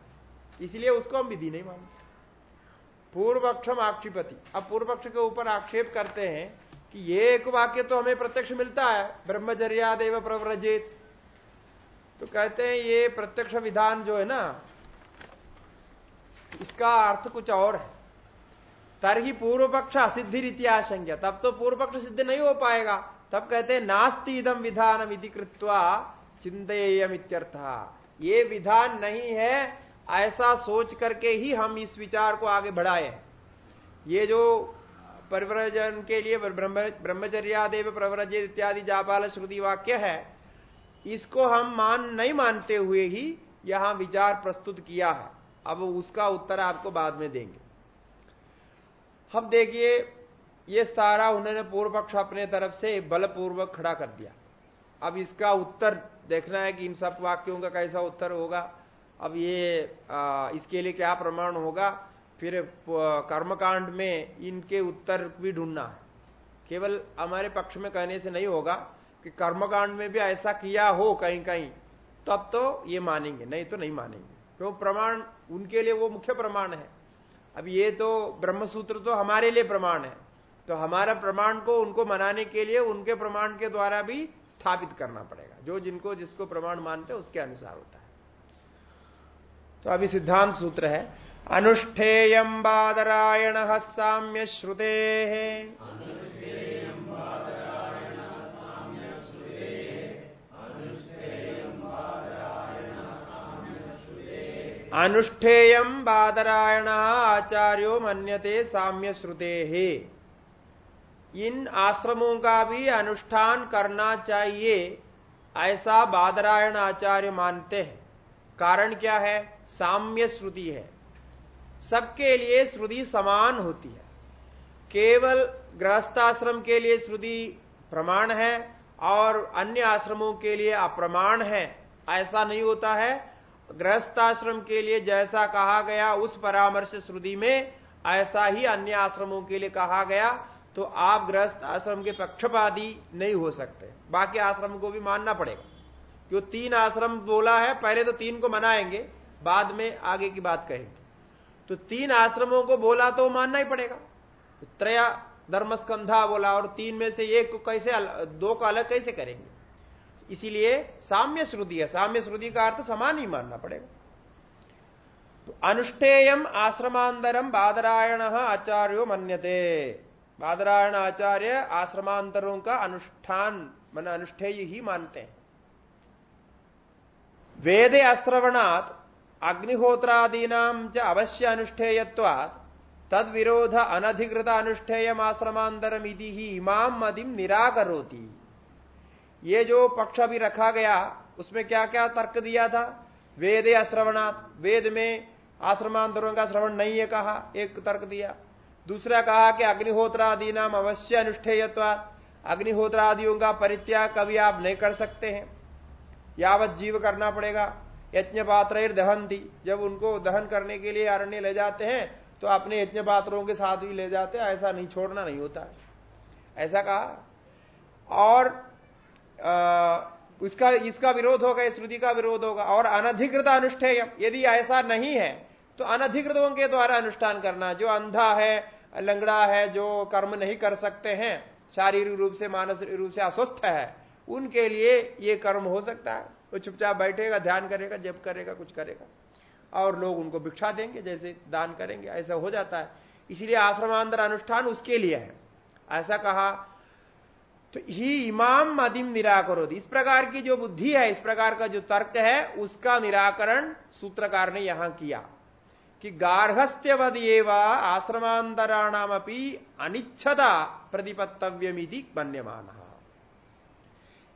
इसलिए उसको हम विधि नहीं मानते। पूर्व आक्षिपति। अब पूर्व पक्ष के ऊपर आक्षेप करते हैं कि ये एक वाक्य तो हमें प्रत्यक्ष मिलता है, ब्रह्मचर्यादेव प्रव्रजित। तो कहते हैं ये प्रत्यक्ष विधान जो है ना, इसका अर्थ कुछ और है। तरही पूर्व पक्ष असिद्धि रीति आशंका तब तो पूर्व पक्ष सिद्ध नहीं हो पाएगा। तब कहते हैं, नास्ती इदम विधान विधि कृत्वा चिंतेयम इत्यर्थ ये विधान नहीं है, ऐसा सोच करके ही हम इस विचार को आगे बढ़ाए ये जो परिव्रजन के लिए ब्रह्मचर्यादेव प्रव्रज इत्यादि जापाल श्रुति वाक्य है, इसको हम मान नहीं मानते हुए ही यहाँ विचार प्रस्तुत किया है। अब उसका उत्तर आपको बाद में देंगे। अब देखिए ये सारा उन्होंने पूर्व पक्ष अपने तरफ़ से बलपूर्वक खड़ा कर दिया। अब इसका उत्तर देखना है कि इन सब वाक्यों का कैसा उत्तर होगा। अब ये आ, इसके लिए क्या प्रमाण होगा? फिर कर्मकांड में इनके उत्तर भी ढूंढना है। केवल हमारे पक्ष में कहने से नहीं होगा कि कर्मकांड में भी ऐसा किया हो कहीं कहीं तब तो ये मानेंगे नहीं तो नहीं मानेंगे। क्यों तो प्रमाण उनके लिए वो मुख्य प्रमाण है। अब ये तो ब्रह्मसूत्र तो हमारे लिए प्रमाण है। तो हमारा प्रमाण को उनको मनाने के लिए उनके प्रमाण के द्वारा भी स्थापित करना पड़ेगा। जो जिनको जिसको प्रमाण मानते उसके अनुसार होता है। तो अभी सिद्धांत सूत्र है अनुष्ठेयम बादरायण साम्य श्रुते अनुष्ठेयम बादरायण आचार्यो मन्यते साम्य श्रुते इन आश्रमों का भी अनुष्ठान करना चाहिए, ऐसा बादरायण आचार्य मानते हैं। कारण क्या है? साम्य श्रुति है। सबके लिए श्रुति समान होती है। केवल गृहस्थाश्रम के लिए श्रुति प्रमाण है और अन्य आश्रमों के लिए अप्रमाण है, ऐसा नहीं होता है। गृहस्थाश्रम के लिए जैसा कहा गया, उस परामर्श श्रुति में ऐसा ही अन्य आश्रमों के लिए कहा गया तो आप गृहस्थ आश्रम के पक्षपाती नहीं हो सकते। बाकी आश्रम को भी मानना पड़ेगा। क्यों तीन आश्रम बोला है, पहले तो तीन को मनाएँगे, बाद में आगे की बात कहेंगे। तो तीन आश्रमों को बोला तो मानना ही पड़ेगा। त्रया धर्मस्कंधा बोला और तीन में से एक को कैसे दो को अलग कैसे करेंगे? इसीलिए साम्य श्रुति है। साम्य श्रुति का अर्थ समान ही मानना पड़ेगा। तो अनुष्ठेयम आश्रमांतरम बादरायण आचार्यो मन्यते। बादरायण आचार्य आश्रमांतरों का अनुष्ठान, मन अनुष्ठेय ही मानते हैं। वेदे अश्रवणात् अग्निहोत्रादीना च अवश्य अनुष्ठेयत्वात् तद विरोध अनधिकृत अनुष्ठेयम आश्रमांतरम ही इमाम मदिम निराकरोती। ये जो पक्ष अभी रखा गया, उसमें क्या क्या तर्क दिया था? वेदे अश्रवणात् वेद में आश्रमांतरों का श्रवण नहीं है कहा, एक तर्क दिया। दूसरा कहा कि अग्निहोत्र आदि नाम अवश्य अनुष्ठेयत्वा अग्निहोत्र आदियों का परित्याग कभी आप नहीं कर सकते हैं। यावत जीव करना पड़ेगा। यज्ञ पात्र दहन थी जब उनको दहन करने के लिए अरण्य ले जाते हैं तो अपने यज्ञ पात्रों के साथ भी ले जाते हैं ऐसा नहीं छोड़ना नहीं होता है। ऐसा कहा। और आ, उसका इसका विरोध होगा श्रुति का विरोध होगा। और अनधिकृत अनुष्ठेय यदि ऐसा नहीं है तो अनधिकृतों के द्वारा अनुष्ठान करना जो अंधा है लंगड़ा है जो कर्म नहीं कर सकते हैं, शारीरिक रूप से, मानसिक रूप से अस्वस्थ है, उनके लिए ये कर्म हो सकता है। वो चुपचाप बैठेगा, ध्यान करेगा जब करेगा, कुछ करेगा। और लोग उनको भिक्षा देंगे, जैसे दान करेंगे, ऐसा हो जाता है। इसलिए आश्रमांतर अनुष्ठान उसके लिए है। ऐसा कहा तो ही इमाम मदिम निराकरो इस प्रकार की जो बुद्धि है, इस प्रकार का जो तर्क है, उसका निराकरण सूत्रकार ने यहाँ किया। कि गार्हस्थ्यवद आश्रमांतराणाम अनिच्छता प्रतिपत्तव्यमिति मन्यमान।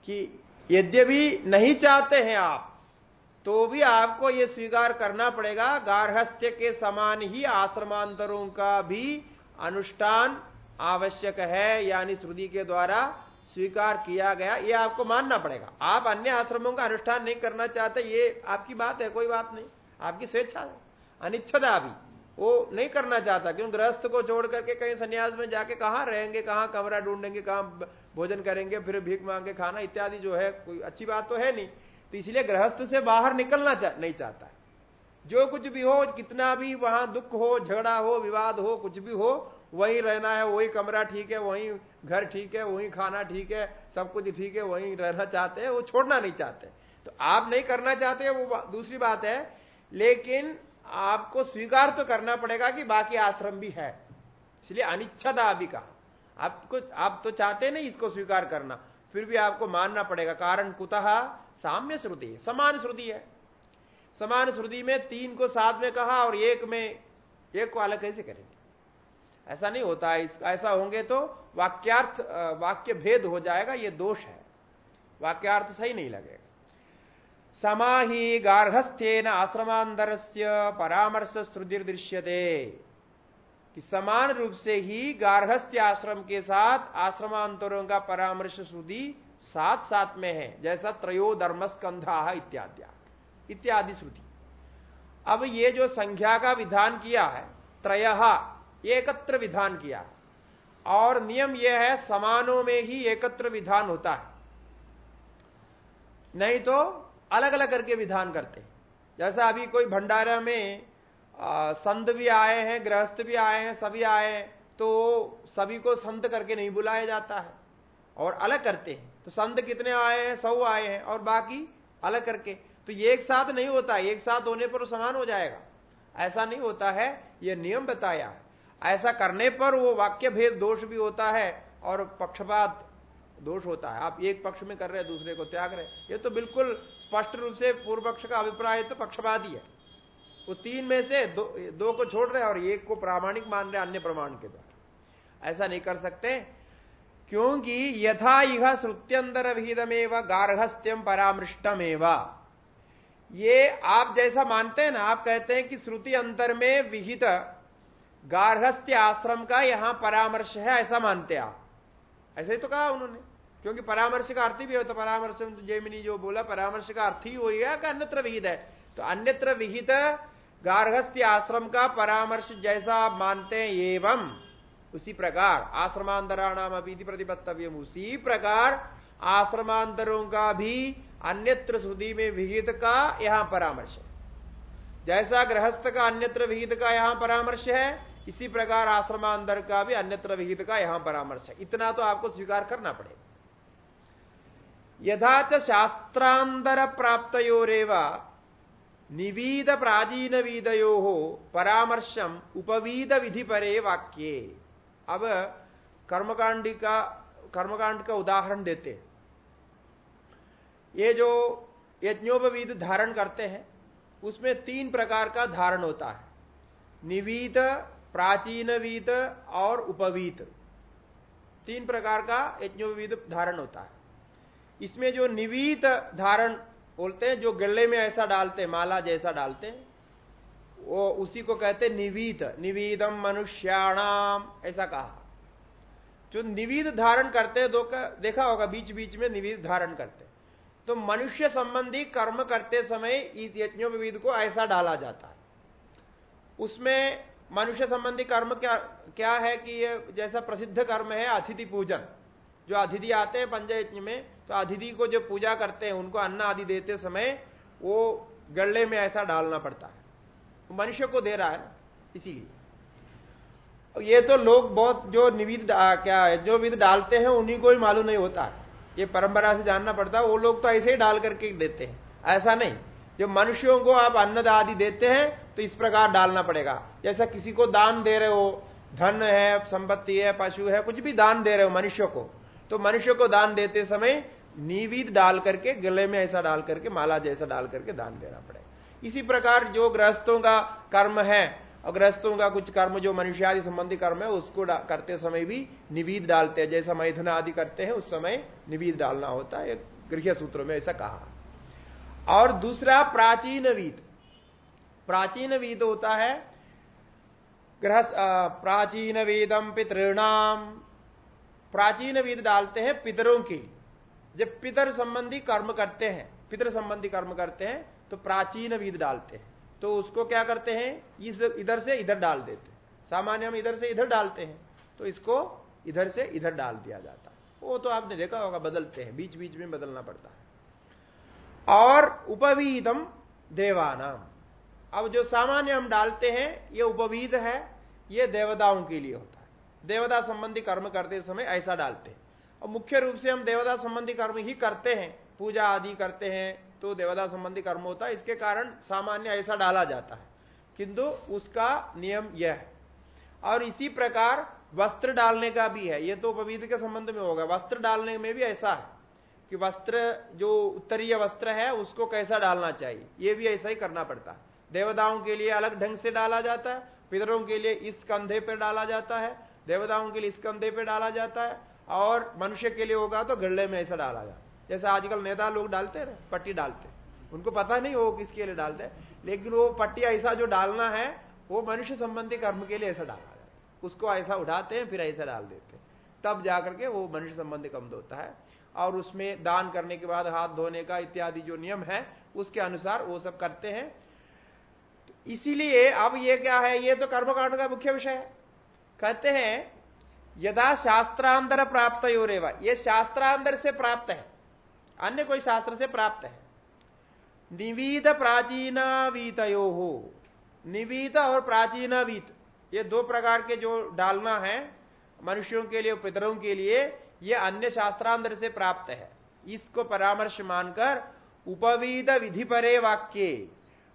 कि यद्यपि नहीं चाहते हैं आप तो भी आपको यह स्वीकार करना पड़ेगा, गार्हस्थ्य के समान ही आश्रमांतरों का भी अनुष्ठान आवश्यक है, यानी श्रुति के द्वारा स्वीकार किया गया, ये आपको मानना पड़ेगा। आप अन्य आश्रमों का अनुष्ठान नहीं करना चाहते, ये आपकी बात है, कोई बात नहीं, आपकी स्वेच्छा है। अनिच्छता भी वो नहीं करना चाहता क्यों गृहस्थ को छोड़ करके कहीं संन्यास में जाके कहाँ रहेंगे कहाँ कमरा ढूंढेंगे कहाँ भोजन करेंगे फिर भीख मांगे खाना इत्यादि जो है कोई अच्छी बात तो है नहीं। तो इसलिए गृहस्थ से बाहर निकलना चा, नहीं चाहता जो कुछ भी हो कितना भी वहाँ दुख हो झगड़ा हो विवाद हो कुछ भी हो वहीं रहना है वही कमरा ठीक है वहीं घर ठीक है वहीं खाना ठीक है सब कुछ ठीक है वहीं रहना चाहते हैं वो छोड़ना नहीं चाहते। तो आप नहीं करना चाहते वो दूसरी बात है लेकिन आपको स्वीकार तो करना पड़ेगा कि बाकी आश्रम भी है। इसलिए अनिच्छता भी कहा। आपको आप तो चाहते नहीं इसको स्वीकार करना, फिर भी आपको मानना पड़ेगा। कारण कुतः? साम्य श्रुति। समान श्रुति है। समान श्रुति में तीन को साथ में कहा और एक में, एक को अलग कैसे करेंगे? ऐसा नहीं होता है। ऐसा होंगे तो वाक्यार्थ, वाक्य भेद हो जाएगा, ये दोष है। वाक्यार्थ सही नहीं लगेगा। समाही गार्हस्थ्यन आश्रमांतर परामर्श श्रुति दृश्यते कि समान रूप से ही गार्हस्थ्य आश्रम के साथ आश्रमांतरों का परामर्श श्रुति साथ साथ में है, जैसा त्रयो धर्मस्कंधा इत्यादि इत्यादि श्रुति। अब ये जो संख्या का विधान किया है, त्रय, एकत्र विधान किया है, और नियम यह है, समानों में ही एकत्र विधान होता है। नहीं तो अलग अलग करके विधान करते हैं। जैसा अभी कोई भंडारा में संत भी आए हैं, गृहस्थ भी आए हैं, सभी आए हैं तो सभी को संत करके नहीं बुलाया जाता है और अलग करते हैं। तो संत कितने आए हैं? सौ आए हैं और बाकी अलग करके। तो एक साथ नहीं होता, एक साथ होने पर समान हो जाएगा। ऐसा नहीं होता है यह नियम बताया है। ऐसा करने पर वो वाक्य भेद दोष भी होता है और पक्षपात दोष होता है। आप एक पक्ष में कर रहे हैं दूसरे को त्याग रहे ये तो बिल्कुल स्पष्ट रूप से पूर्व पक्ष का अभिप्राय तो पक्षपात ही। वो तीन में से दो, दो को छोड़ रहे हैं और एक को प्रामाणिक मान रहे अन्य प्रमाण के द्वारा। ऐसा नहीं कर सकते क्योंकि यथा यह श्रुत्यंतर विहितमेव गार्हस्थ्यम परामृष्टमेव। ये आप जैसा मानते हैं ना आप कहते हैं कि श्रुति अंतर में विहित गार्हस्थ्य आश्रम का यहाँ परामर्श है ऐसा मानते आप। ऐसे ही तो कहा उन्होंने। क्योंकि परामर्श का अर्थ भी हो तो परामर्श जैमिनी जो बोला परामर्श का अर्थ ही हो गया कि अन्यत्र विहित है। तो अन्यत्र विहित गार्हस्थ्य आश्रम का परामर्श जैसा मानते हैं, एवं उसी प्रकार आश्रमांतराणाम अभी प्रतिपत्तव्य उसी प्रकार आश्रमांतरों का भी अन्यत्र श्रुति में विहित का यहाँ परामर्श है। जैसा गृहस्थ का अन्यत्र विहित का यहाँ परामर्श है, इसी प्रकार आश्रमांतर का भी अन्यत्र विहित का यहाँ परामर्श है। इतना तो आपको स्वीकार करना पड़ेगा। यथाच शास्त्रांतर प्राप्त निवीद प्राचीन वीदयो परामर्शम उपवीद विधि परे वाक्ये। अब कर्मकांडी का कर्मकांड का उदाहरण देते ये जो यज्ञोपवीद धारण करते हैं, उसमें तीन प्रकार का धारण होता है। निवीत प्राचीन वीत और उपवीत तीन प्रकार का यज्ञोपवीत धारण होता है। इसमें जो निवीत धारण बोलते हैं, जो गले में ऐसा डालते माला जैसा डालते हैं, वो उसी को कहते निवीत, निवीदम मनुष्याणाम, ऐसा कहा। जो निवीद धारण करते हैं, दो का, देखा होगा बीच बीच में निवीद धारण करते तो मनुष्य संबंधी कर्म करते समय इस यज्ञोपवीद को ऐसा डाला जाता है। उसमें मनुष्य संबंधी कर्म क्या क्या है कि ये जैसा प्रसिद्ध कर्म है, अतिथि पूजन। जो अतिथि आते हैं, पंचयज्ञ में तो अतिथि को जो पूजा करते हैं, उनको अन्न आदि देते समय वो गले में ऐसा डालना पड़ता है। तो मनुष्य को दे रहा है, इसीलिए। ये तो लोग बहुत जो निविद क्या है, जो विध डालते हैं, उन्हीं को ही मालूम नहीं होता है। ये परंपरा से जानना पड़ता है, वो लोग तो ऐसे ही डाल करके देते हैं। ऐसा नहीं। जो मनुष्यों को आप अन्न आदि देते हैं तो इस प्रकार डालना पड़ेगा। जैसा किसी को दान दे रहे हो, धन है, संपत्ति है, पशु है, कुछ भी दान दे रहे हो मनुष्य को तो मनुष्य को दान देते समय निविद डाल करके, गले में ऐसा डाल करके, माला जैसा डाल करके दान देना पड़ेगा। इसी प्रकार जो गृहस्थों का कर्म है और गृहस्थों का कुछ कर्म जो मनुष्य आदि संबंधी कर्म है, उसको करते समय भी निवीद डालते हैं। जैसा मैथुन आदि करते हैं, उस समय निवीद डालना होता है गृह सूत्रों में ऐसा कहा। और दूसरा, प्राचीन वीत। प्राचीन वीत होता है ग्रह प्राचीन वेदम पितृणाम प्राचीन वेद डालते हैं पितरों के। जब पितर संबंधी कर्म करते हैं, पितर संबंधी कर्म करते हैं तो प्राचीन विध डालते हैं। तो उसको क्या करते हैं? इस इधर से इधर डाल देते सामान्य हम इधर से इधर डालते हैं तो इसको इधर से इधर डाल दिया जाता है। वो तो आपने देखा होगा, बदलते हैं बीच बीच में बदलना पड़ता है। और उपवीदम देवानाम। अब जो सामान्य हम डालते हैं, ये उपवीद है, ये देवताओं के लिए होता है। देवता संबंधी कर्म करते समय ऐसा डालते हैं। और मुख्य रूप से हम देवता संबंधी कर्म ही करते हैं, पूजा आदि करते हैं तो देवता संबंधी कर्म होता है। इसके कारण सामान्य ऐसा डाला जाता है। किंतु उसका नियम यह है। और इसी प्रकार वस्त्र डालने का भी है। यह तो पवित्र के संबंध में होगा। वस्त्र डालने में भी ऐसा है कि वस्त्र, जो उत्तरीय वस्त्र है, उसको कैसा डालना चाहिए? यह भी ऐसा ही करना पड़ता है। देवताओं के लिए अलग ढंग से डाला जाता है। पितरों के लिए इस कंधे पर डाला जाता है। देवताओं के लिए इस कंधे पर डाला जाता है। और मनुष्य के लिए होगा तो गले में ऐसा डाला जाता जैसे आजकल नेता लोग डालते हैं पट्टी डालते उनको पता नहीं वो किसके लिए डालते लेकिन वो पट्टी ऐसा जो डालना है, वो मनुष्य संबंधी कर्म के लिए ऐसा डाला जाता उसको ऐसा उठाते हैं, फिर ऐसा डाल देते हैं। तब जाकर के वो मनुष्य संबंधी कम होता है। और उसमें दान करने के बाद हाथ धोने का इत्यादि जो नियम है, उसके अनुसार वो सब करते हैं। तो इसीलिए अब ये क्या है, ये तो कर्मकांड का मुख्य विषय है। कहते हैं यदा शास्त्रांतर प्राप्त हो रेवा ये शास्त्रांतर से प्राप्त है। अन्य कोई शास्त्र से प्राप्त है। निवीत प्राचीनावीतयो। हो निवीत और प्राचीनावीत। ये दो प्रकार के जो डालना है, मनुष्यों के लिए पितरों के लिए, ये अन्य शास्त्रांतर से प्राप्त है। इसको परामर्श मानकर उपवीद विधि परे वाक्य।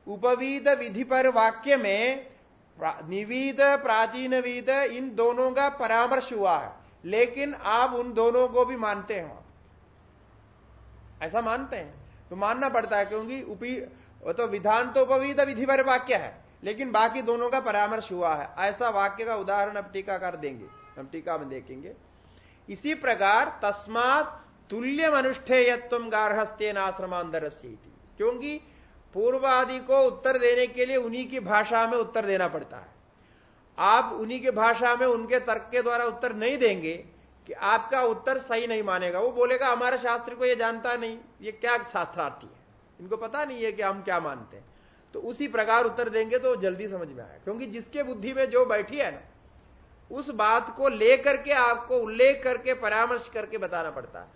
उपवीद विधि पर वाक्य में निवीद, प्राचीन विद, इन दोनों का परामर्श हुआ है। लेकिन आप उन दोनों को भी मानते हैं। ऐसा मानते हैं? तो मानना पड़ता है, क्योंकि उपी तो विधान तो उपवीद विधि पर वाक्य है, लेकिन बाकी दोनों का परामर्श हुआ है। ऐसा वाक्य का उदाहरण अब टीकाकार देंगे। हम टीका में देखेंगे। इसी प्रकार, तस्मात तुल्य अनुष्ठेयत्व गार्हस्थ्य आश्रमांतर क्योंकि पूर्व आदि को उत्तर देने के लिए उन्हीं की भाषा में उत्तर देना पड़ता है। आप उन्हीं की भाषा में उनके तर्क के द्वारा उत्तर नहीं देंगे कि आपका उत्तर सही नहीं मानेगा। वो बोलेगा, हमारे शास्त्र को ये जानता नहीं। ये क्या शास्त्रार्थी है? इनको पता नहीं है कि हम क्या मानते हैं। तो उसी प्रकार उत्तर देंगे तो जल्दी समझ में आया। क्योंकि जिसके बुद्धि में जो बैठी है ना, उस बात को लेकर के आपको उल्लेख करके परामर्श करके बताना पड़ता। है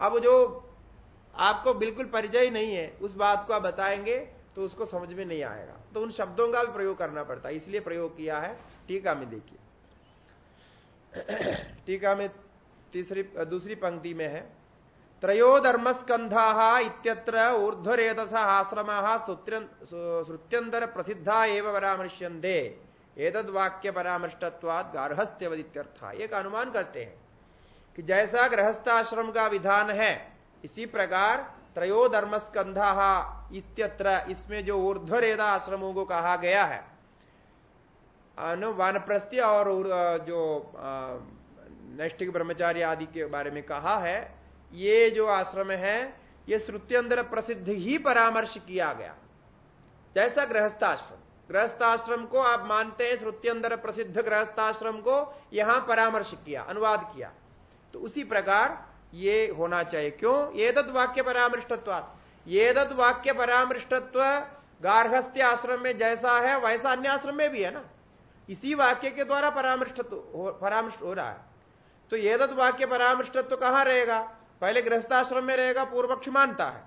अब जो आपको बिल्कुल परिचय नहीं है, उस बात को आप बताएँगे तो उसको समझ में नहीं आएगा। तो उन शब्दों का भी प्रयोग करना पड़ता है, इसलिए प्रयोग किया है टीका में देखिए। टीका में तीसरी, दूसरी पंक्ति में है, त्रयो धर्मस्कंधा इत्यत्र ऊर्ध्वरेतस आश्रम श्रुत्यंतर प्रसिद्धा एवं परामर्श्यंदे एतद वाक्य परामृष्टत्वाद गार्हस्थ्यवदित्यर्थ। एक अनुमान करते हैं कि जैसा गृहस्थाश्रम का विधान है इसी प्रकार त्रयो धर्मस्कंधा इत्यत्र इसमें जो ऊर्ध्वरेदा आश्रमों को कहा गया है वानप्रस्थ्य और जो नैष्टिक ब्रह्मचारी आदि के बारे में कहा है, ये जो आश्रम है, ये श्रुत्यंतर प्रसिद्ध ही परामर्श किया गया। जैसा गृहस्थाश्रम गृहस्थाश्रम को आप मानते हैं श्रुत्यंतर प्रसिद्ध गृहस्थाश्रम को यहाँ परामर्श किया, अनुवाद किया। तो उसी प्रकार ये होना चाहिए। क्यों? दत्त वाक्य परामृष्टत्व दत्त वाक्य परामृष्टत्व गार्हस्थ्य आश्रम में जैसा है, वैसा अन्य आश्रम में भी है ना? इसी वाक्य के द्वारा परामृष्ट परामृष्ट हो रहा है। तो ये दत्त वाक्य परामृष्टत्व कहाँ रहेगा? पहले गृहस्थाश्रम में रहेगा, पूर्व पक्ष मानता है।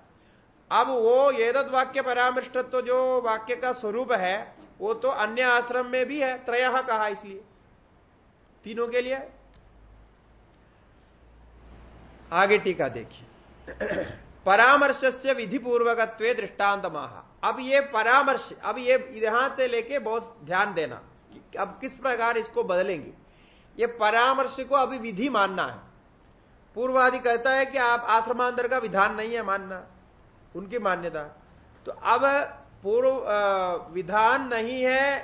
अब वो ये दत्त वाक्य परामृष्टत्व जो वाक्य का स्वरूप है, वो तो अन्य आश्रम में भी है, त्रय कहा इसलिए। तीनों के लिए? आगे टीका देखिए। परामर्श से विधि पूर्वक दृष्टांत महा अब ये परामर्श, अब ये यहाँ से लेके बहुत ध्यान देना अब किस प्रकार इसको बदलेंगे। ये परामर्श को अभी विधि मानना है। पूर्वादि कहता है कि आप आश्रमांतर का विधान नहीं है मानना, उनकी मान्यता। तो अब पूर्व विधान नहीं है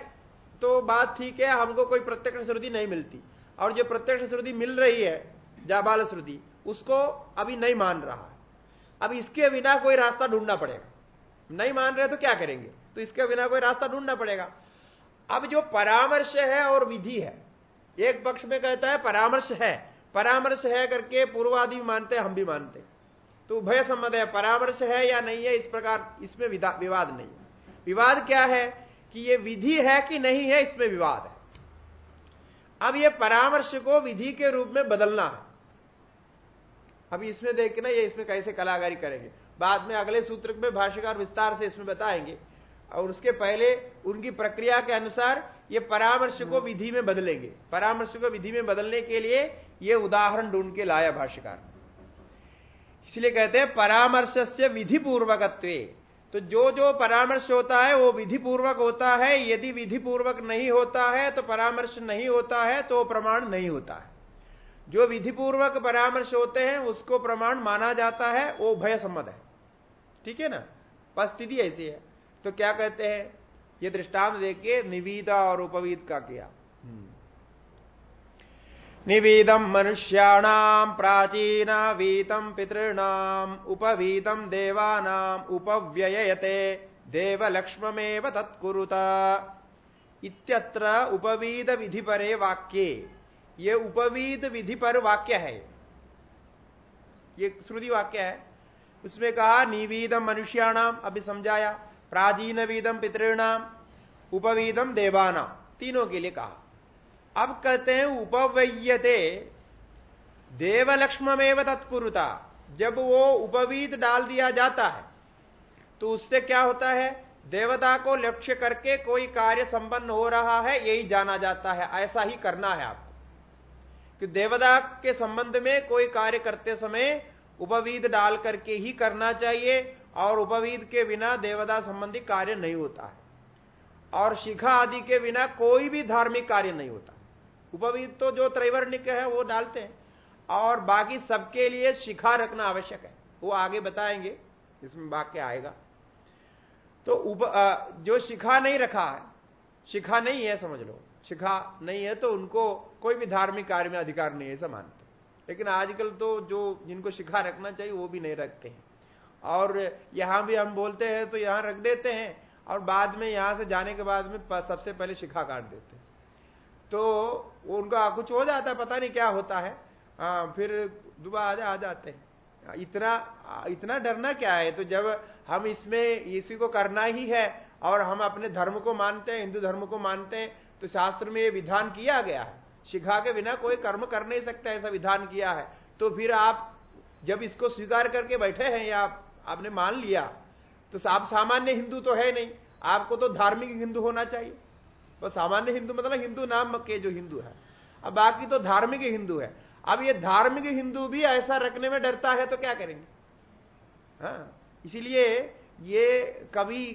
तो बात ठीक है, हमको कोई प्रत्यक्ष श्रुति नहीं मिलती। और जो प्रत्यक्ष श्रुति मिल रही है, जाबाल श्रुति उसको अभी नहीं मान रहा है। अब इसके बिना कोई रास्ता ढूंढना पड़ेगा। नहीं मान रहे तो क्या करेंगे? तो इसके बिना कोई रास्ता ढूंढना पड़ेगा। अब जो परामर्श है और विधि है, एक पक्ष में कहता है परामर्श है। परामर्श है करके पूर्वादि मानते हम भी मानते तो उभय संबंध है, परामर्श है या नहीं है, इस प्रकार इसमें विवाद नहीं विवाद क्या है कि ये विधि है कि नहीं है, इसमें विवाद है। अब ये परामर्श को विधि के रूप में बदलना है। अभी इसमें देख के ना ये इसमें कैसे कलाकारी करेंगे। बाद में अगले सूत्र में भाष्यकार विस्तार से इसमें बताएँगे। और उसके पहले उनकी प्रक्रिया के अनुसार ये परामर्श को विधि में बदलेंगे। परामर्श को विधि में बदलने के लिए ये उदाहरण ढूंढ के लाया भाष्यकार। इसलिए कहते हैं परामर्श से विधि पूर्वकत्व तो जो जो परामर्श होता है वो विधि पूर्वक होता है। यदि विधि पूर्वक नहीं होता है तो परामर्श नहीं होता है तो प्रमाण नहीं होता है। जो विधि पूर्वक परामर्श होते हैं उसको प्रमाण माना जाता है वो भय सम्मत है। ठीक है ना? स्थिति ऐसी है। तो क्या कहते हैं? ये दृष्टांत देखे निविदा और उपवीत का किया। निवीदम मनुष्याणाम प्राचीना वीतम पितृणाम उपवीतम देवानाम उपव्ययते देवलक्ष्मेव तत्कुरुता। इत्यत्र उपवीद विधि परे वाक्ये। ये उपवीद विधि पर वाक्य है। ये श्रुति वाक्य है। उसमें कहा निवीदम मनुष्याणाम, अभी समझाया। प्राचीन वीदम पितृणाम उपवीदम देवानाम, तीनों के लिए कहा। अब कहते हैं उपवैयते देवलक्ष्मेव तत्कुरुता। जब वो उपवीत डाल दिया जाता है तो उससे क्या होता है? देवता को लक्ष्य करके कोई कार्य संपन्न हो रहा है, यही जाना जाता है। ऐसा ही करना है आपको। कि देवता के संबंध में कोई कार्य करते समय उपवीद डाल करके ही करना चाहिए और उपवीद के बिना देवता संबंधी कार्य नहीं होता है। और शिखा आदि के बिना कोई भी धार्मिक कार्य नहीं होता। उपवीत तो जो त्रैवर्णिक है वो डालते हैं। और बाकी सबके लिए शिखा रखना आवश्यक है। वो आगे बताएँगे इसमें वाक्य आएगा। तो उप, जो शिखा नहीं रखा है शिखा नहीं है समझ लो। शिखा नहीं है तो उनको कोई भी धार्मिक कार्य में अधिकार नहीं है ऐसा मानते लेकिन आजकल तो जो जिनको शिखा रखना चाहिए वो भी नहीं रखते हैं। और यहाँ भी हम बोलते हैं तो यहाँ रख देते हैं और बाद में यहाँ से जाने के बाद में सबसे पहले शिखा काट देते हैं। तो उनका कुछ हो जाता है पता नहीं क्या होता है। आ, फिर दोबारा आ जाते हैं। इतना इतना डरना क्या है? तो जब हम इसमें इसी को करना ही है और हम अपने धर्म को मानते हैं हिंदू धर्म को मानते हैं तो शास्त्र में विधान किया गया है। शिखा के बिना कोई कर्म कर नहीं सकता ऐसा विधान किया है। तो फिर आप जब इसको स्वीकार करके बैठे हैं या आपने मान लिया तो आप सामान्य हिंदू तो है नहीं। आपको तो धार्मिक हिंदू होना चाहिए। वो सामान्य हिंदू मतलब हिंदू नाम के जो हिंदू है। अब बाकी तो धार्मिक हिंदू है। अब ये धार्मिक हिंदू भी ऐसा रखने में डरता है तो क्या करेंगे? हाँ इसीलिए ये कभी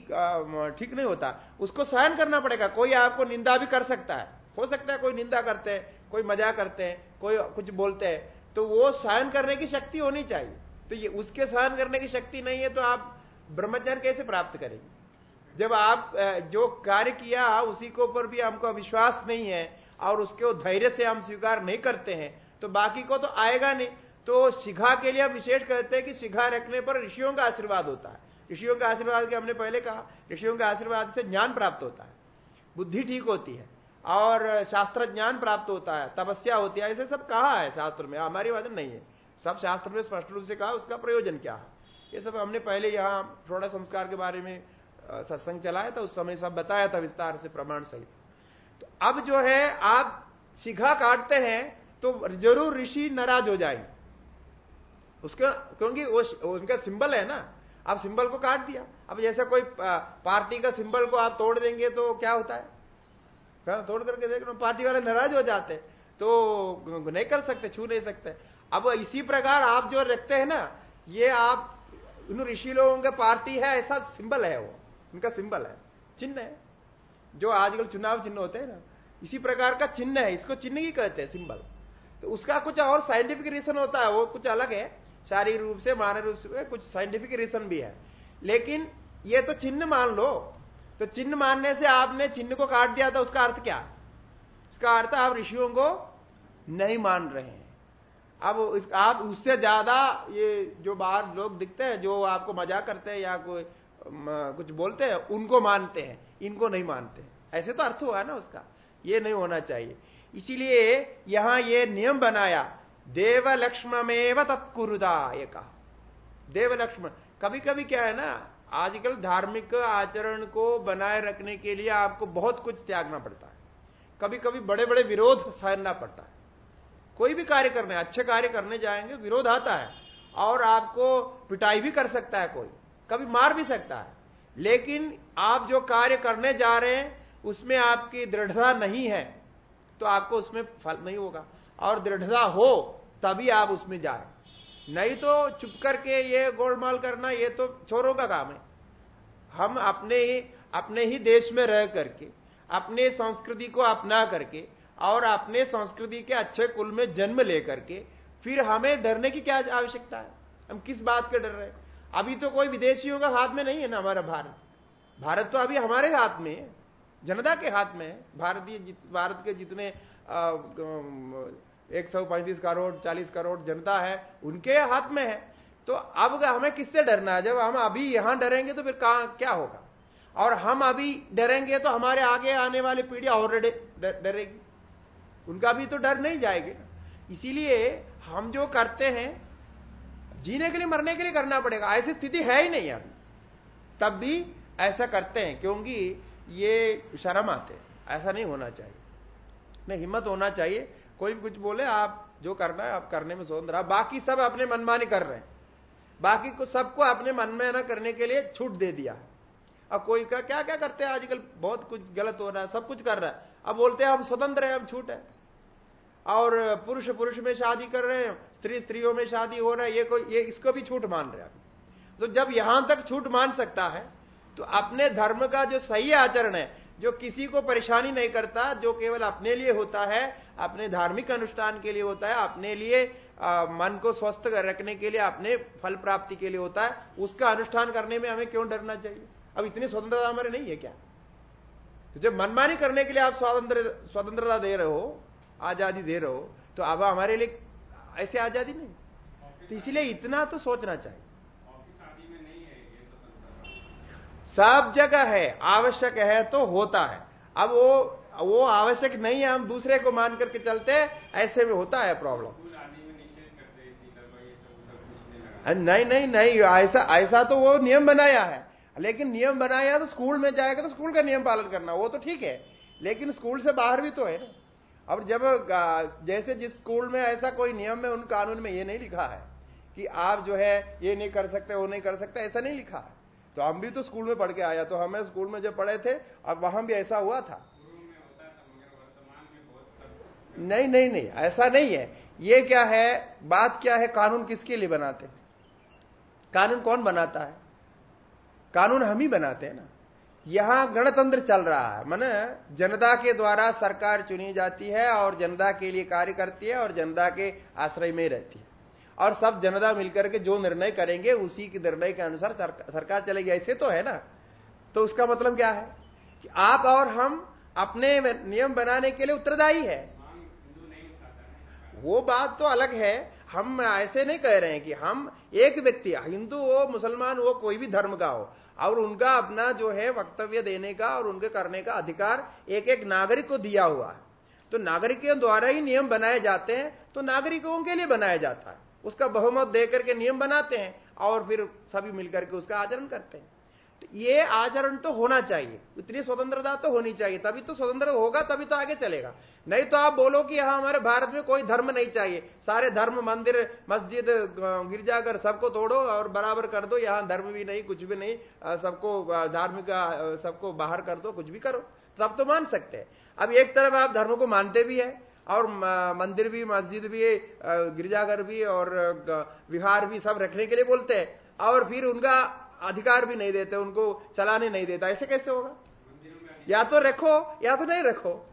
ठीक नहीं होता। उसको सहन करना पड़ेगा। कोई आपको निंदा भी कर सकता है। हो सकता है कोई निंदा करते हैं, कोई मज़ा करते हैं, कोई कुछ बोलते हैं। तो वो सहन करने की शक्ति होनी चाहिए। तो ये, उसके सहन करने की शक्ति नहीं है तो आप ब्रह्मज्ञान कैसे प्राप्त करेंगे? जब आप जो कार्य किया उसी के ऊपर भी हमको विश्वास नहीं है और उसके धैर्य से हम स्वीकार नहीं करते हैं तो बाकी को तो आएगा नहीं। तो शिखा के लिए हम विशेष कहते हैं कि शिखा रखने पर ऋषियों का आशीर्वाद होता है। ऋषियों के आशीर्वाद के हमने पहले कहा, ऋषियों के आशीर्वाद से ज्ञान प्राप्त होता है। बुद्धि ठीक होती है और शास्त्र ज्ञान प्राप्त होता है, तपस्या होती है, ऐसे सब कहा है शास्त्र में, हमारी वज़न नहीं है। सब शास्त्र में स्पष्ट रूप से कहा, उसका प्रयोजन क्या है? ये सब हमने पहले यहाँ थोड़ा संस्कार के बारे में सत्संग चलाया था, उस समय सब बताया था विस्तार से प्रमाण सहित। तो अब जो है, आप शिखा काटते हैं तो ज़रूर ऋषि नाराज़ हो जाएँगे। उसका, क्योंकि वो उनका सिंबल है ना आप सिंबल को काट दिया। अब जैसे कोई पार्टी का सिंबल को आप तोड़ देंगे तो क्या होता है? हाँ, तोड़ करके देख पार्टी वाले नाराज़ हो जाते तो नहीं कर सकते छू नहीं सकते। अब इसी प्रकार आप जो रखते हैं ना ये आप उन ऋषि लोगों का पार्टी है ऐसा सिंबल है वो उनका सिंबल है चिन्ह है। जो आजकल चुनाव चिन्ह होते हैं ना इसी प्रकार का चिन्ह है इसको चिन्ह ही कहते हैं सिंबल। तो उसका कुछ और साइंटिफिक रीजन होता है वो कुछ अलग है। शारीरिक रूप से, मानव रूप से, कुछ साइंटिफिक रीजन भी है। लेकिन ये तो चिन्ह मान लो। तो चिन्ह मानने से आपने चिन्ह को काट दिया था उसका अर्थ क्या? उसका अर्थ आप ऋषियों को नहीं मान रहे हैं। अब आप उससे ज़्यादा ये जो बाहर लोग दिखते हैं, जो आपको मज़ाक करते हैं या कोई कुछ बोलते हैं, उनको मानते हैं। इनको नहीं मानते। ऐसे तो अर्थ हुआ ना उसका। ये नहीं होना चाहिए। इसीलिए यहाँ ये नियम बनाया। देव लक्ष्मणमेव तत्कुरुदा ये कहा देव लक्ष्मण कभी कभी क्या है ना, आजकल धार्मिक आचरण को बनाए रखने के लिए आपको बहुत कुछ त्यागना पड़ता है। कभी कभी बड़े बड़े विरोध सहना पड़ता है। कोई भी कार्य करने, अच्छे कार्य करने जाएँगे, विरोध आता है, और आपको पिटाई भी कर सकता है कोई, कभी मार भी सकता है। लेकिन आप जो कार्य करने जा रहे हैं, उसमें आपकी दृढ़ता नहीं है तो आपको उसमें फल नहीं होगा, और दृढ़ता हो तभी आप उसमें जाए। नहीं तो चुप करके ये गोलमाल करना, ये तो चोरों का काम है। हम अपने ही अपने ही देश में रह करके, अपने संस्कृति को अपना करके और अपने संस्कृति के अच्छे कुल में जन्म लेकर के फिर हमें डरने की क्या आवश्यकता है? हम किस बात के डर रहे हैं? अभी तो कोई विदेशियों का हाथ में नहीं है ना हमारा भारत। भारत तो अभी हमारे हाथ में है, जनता के हाथ में है। भारतीय भारत के जितने एक सौ पैंतीस करोड़, चालीस करोड़ जनता है, उनके हाथ में है। तो अब हमें किससे डरना है? जब हम अभी यहाँ डरेंगे तो फिर कहा, क्या होगा? और हम अभी डरेंगे तो हमारे आगे आने वाली पीढ़ी और डरेगी। उनका भी तो डर नहीं जाएगी इसीलिए हम जो करते हैं, जीने के लिए, मरने के लिए करना पड़ेगा। ऐसी स्थिति है ही नहीं अभी। तब भी ऐसा करते हैं, क्योंकि ये शर्म आते ऐसा नहीं होना चाहिए। नहीं, हिम्मत होना चाहिए कोई भी कुछ बोले, आप जो करना है, आप करने में स्वतंत्र बाकी सब अपने मनमानी कर रहे हैं। बाकी को सबको अपने मन में ना करने के लिए छूट दे दिया अब कोई का क्या क्या करते हैं? आजकल बहुत कुछ गलत हो रहा है, सब कुछ कर रहा है। अब बोलते हैं, हम स्वतंत्र हैं, हम छूट है। और पुरुष पुरुष में शादी कर रहे हैं, स्त्री स्त्रियों में शादी हो रहा है, ये कोई, ये इसको भी छूट मान रहे हैं तो जब यहाँ तक छूट मान सकता है तो अपने धर्म का जो सही आचरण है, जो किसी को परेशानी नहीं करता, जो केवल अपने लिए होता है अपने धार्मिक अनुष्ठान के लिए होता है अपने लिए आ, मन को स्वस्थ रखने के लिए अपने फल प्राप्ति के लिए होता है। उसका अनुष्ठान करने में हमें क्यों डरना चाहिए? अब इतनी स्वतंत्रता हमारे नहीं है क्या? तो जब मनमानी करने के लिए आप स्वतंत्र स्वतंत्रता दे रहे हो आज़ादी दे रहे हो तो अब हमारे लिए ऐसे आज़ादी नहीं। तो इसलिए इतना तो सोचना चाहिए। सब जगह है आवश्यक है तो होता है। अब वो वो आवश्यक नहीं है, हम दूसरे को मान करके चलते ऐसे में होता है प्रॉब्लम। नहीं नहीं नहीं, ऐसा ऐसा तो वो नियम बनाया है। लेकिन नियम बनाया तो स्कूल में जाएगा तो स्कूल का नियम पालन करना, वो तो ठीक है। लेकिन स्कूल से बाहर भी तो है ना। अब जब जैसे जिस स्कूल में ऐसा कोई नियम है, उन कानून में ये नहीं लिखा है कि आप जो है ये नहीं कर सकते, वो नहीं कर सकते, ऐसा नहीं लिखा है। तो हम भी तो स्कूल में पढ़ के आया तो हमें स्कूल में जब पढ़े थे, अब वहाँ भी ऐसा हुआ था। नहीं नहीं नहीं, ऐसा नहीं है। ये क्या है? बात क्या है? कानून किसके लिए बनाते हैं? कानून कौन बनाता है? कानून हम ही बनाते हैं ना। यहाँ गणतंत्र चल रहा है। मन जनता के द्वारा सरकार चुनी जाती है और जनता के लिए कार्य करती है और जनता के आश्रय में रहती है। और सब जनता मिलकर के जो निर्णय करेंगे, उसी के निर्णय के अनुसार सरकार चलेगी। ऐसे तो है ना। तो उसका मतलब क्या है? कि आप और हम अपने नियम बनाने के लिए उत्तरदायी है। वो बात तो अलग है। हम ऐसे नहीं कह रहे हैं कि हम एक व्यक्ति, हिंदू हो, मुसलमान हो, कोई भी धर्म का हो, और उनका अपना जो है वक्तव्य देने का और उनके करने का अधिकार एक एक नागरिक को दिया हुआ है। तो नागरिकों द्वारा ही नियम बनाए जाते हैं तो नागरिकों के लिए बनाया जाता है। उसका बहुमत देकर के नियम बनाते हैं और फिर सभी मिलकर के उसका आचरण करते हैं। तो ये आचरण तो होना चाहिए। इतनी स्वतंत्रता तो होनी चाहिए। तभी तो स्वतंत्र होगा, तभी तो आगे चलेगा। नहीं तो आप बोलो कि यहाँ हमारे भारत में कोई धर्म नहीं चाहिए। सारे धर्म, मंदिर, मस्जिद गिरजाघर सबको तोड़ो और बराबर कर दो। यहाँ धर्म भी नहीं, कुछ भी नहीं। सबको धार्मिक सबको बाहर कर दो, कुछ भी करो। तब तो मान सकते हैं। अब एक तरफ़ आप धर्म को मानते भी है और मंदिर भी, मस्जिद भी गिरजाघर भी और विहार भी सब रखने के लिए बोलते हैं। और फिर उनका अधिकार भी नहीं देते, उनको चलाने नहीं देता। ऐसे कैसे होगा? या तो रखो, या तो नहीं रखो।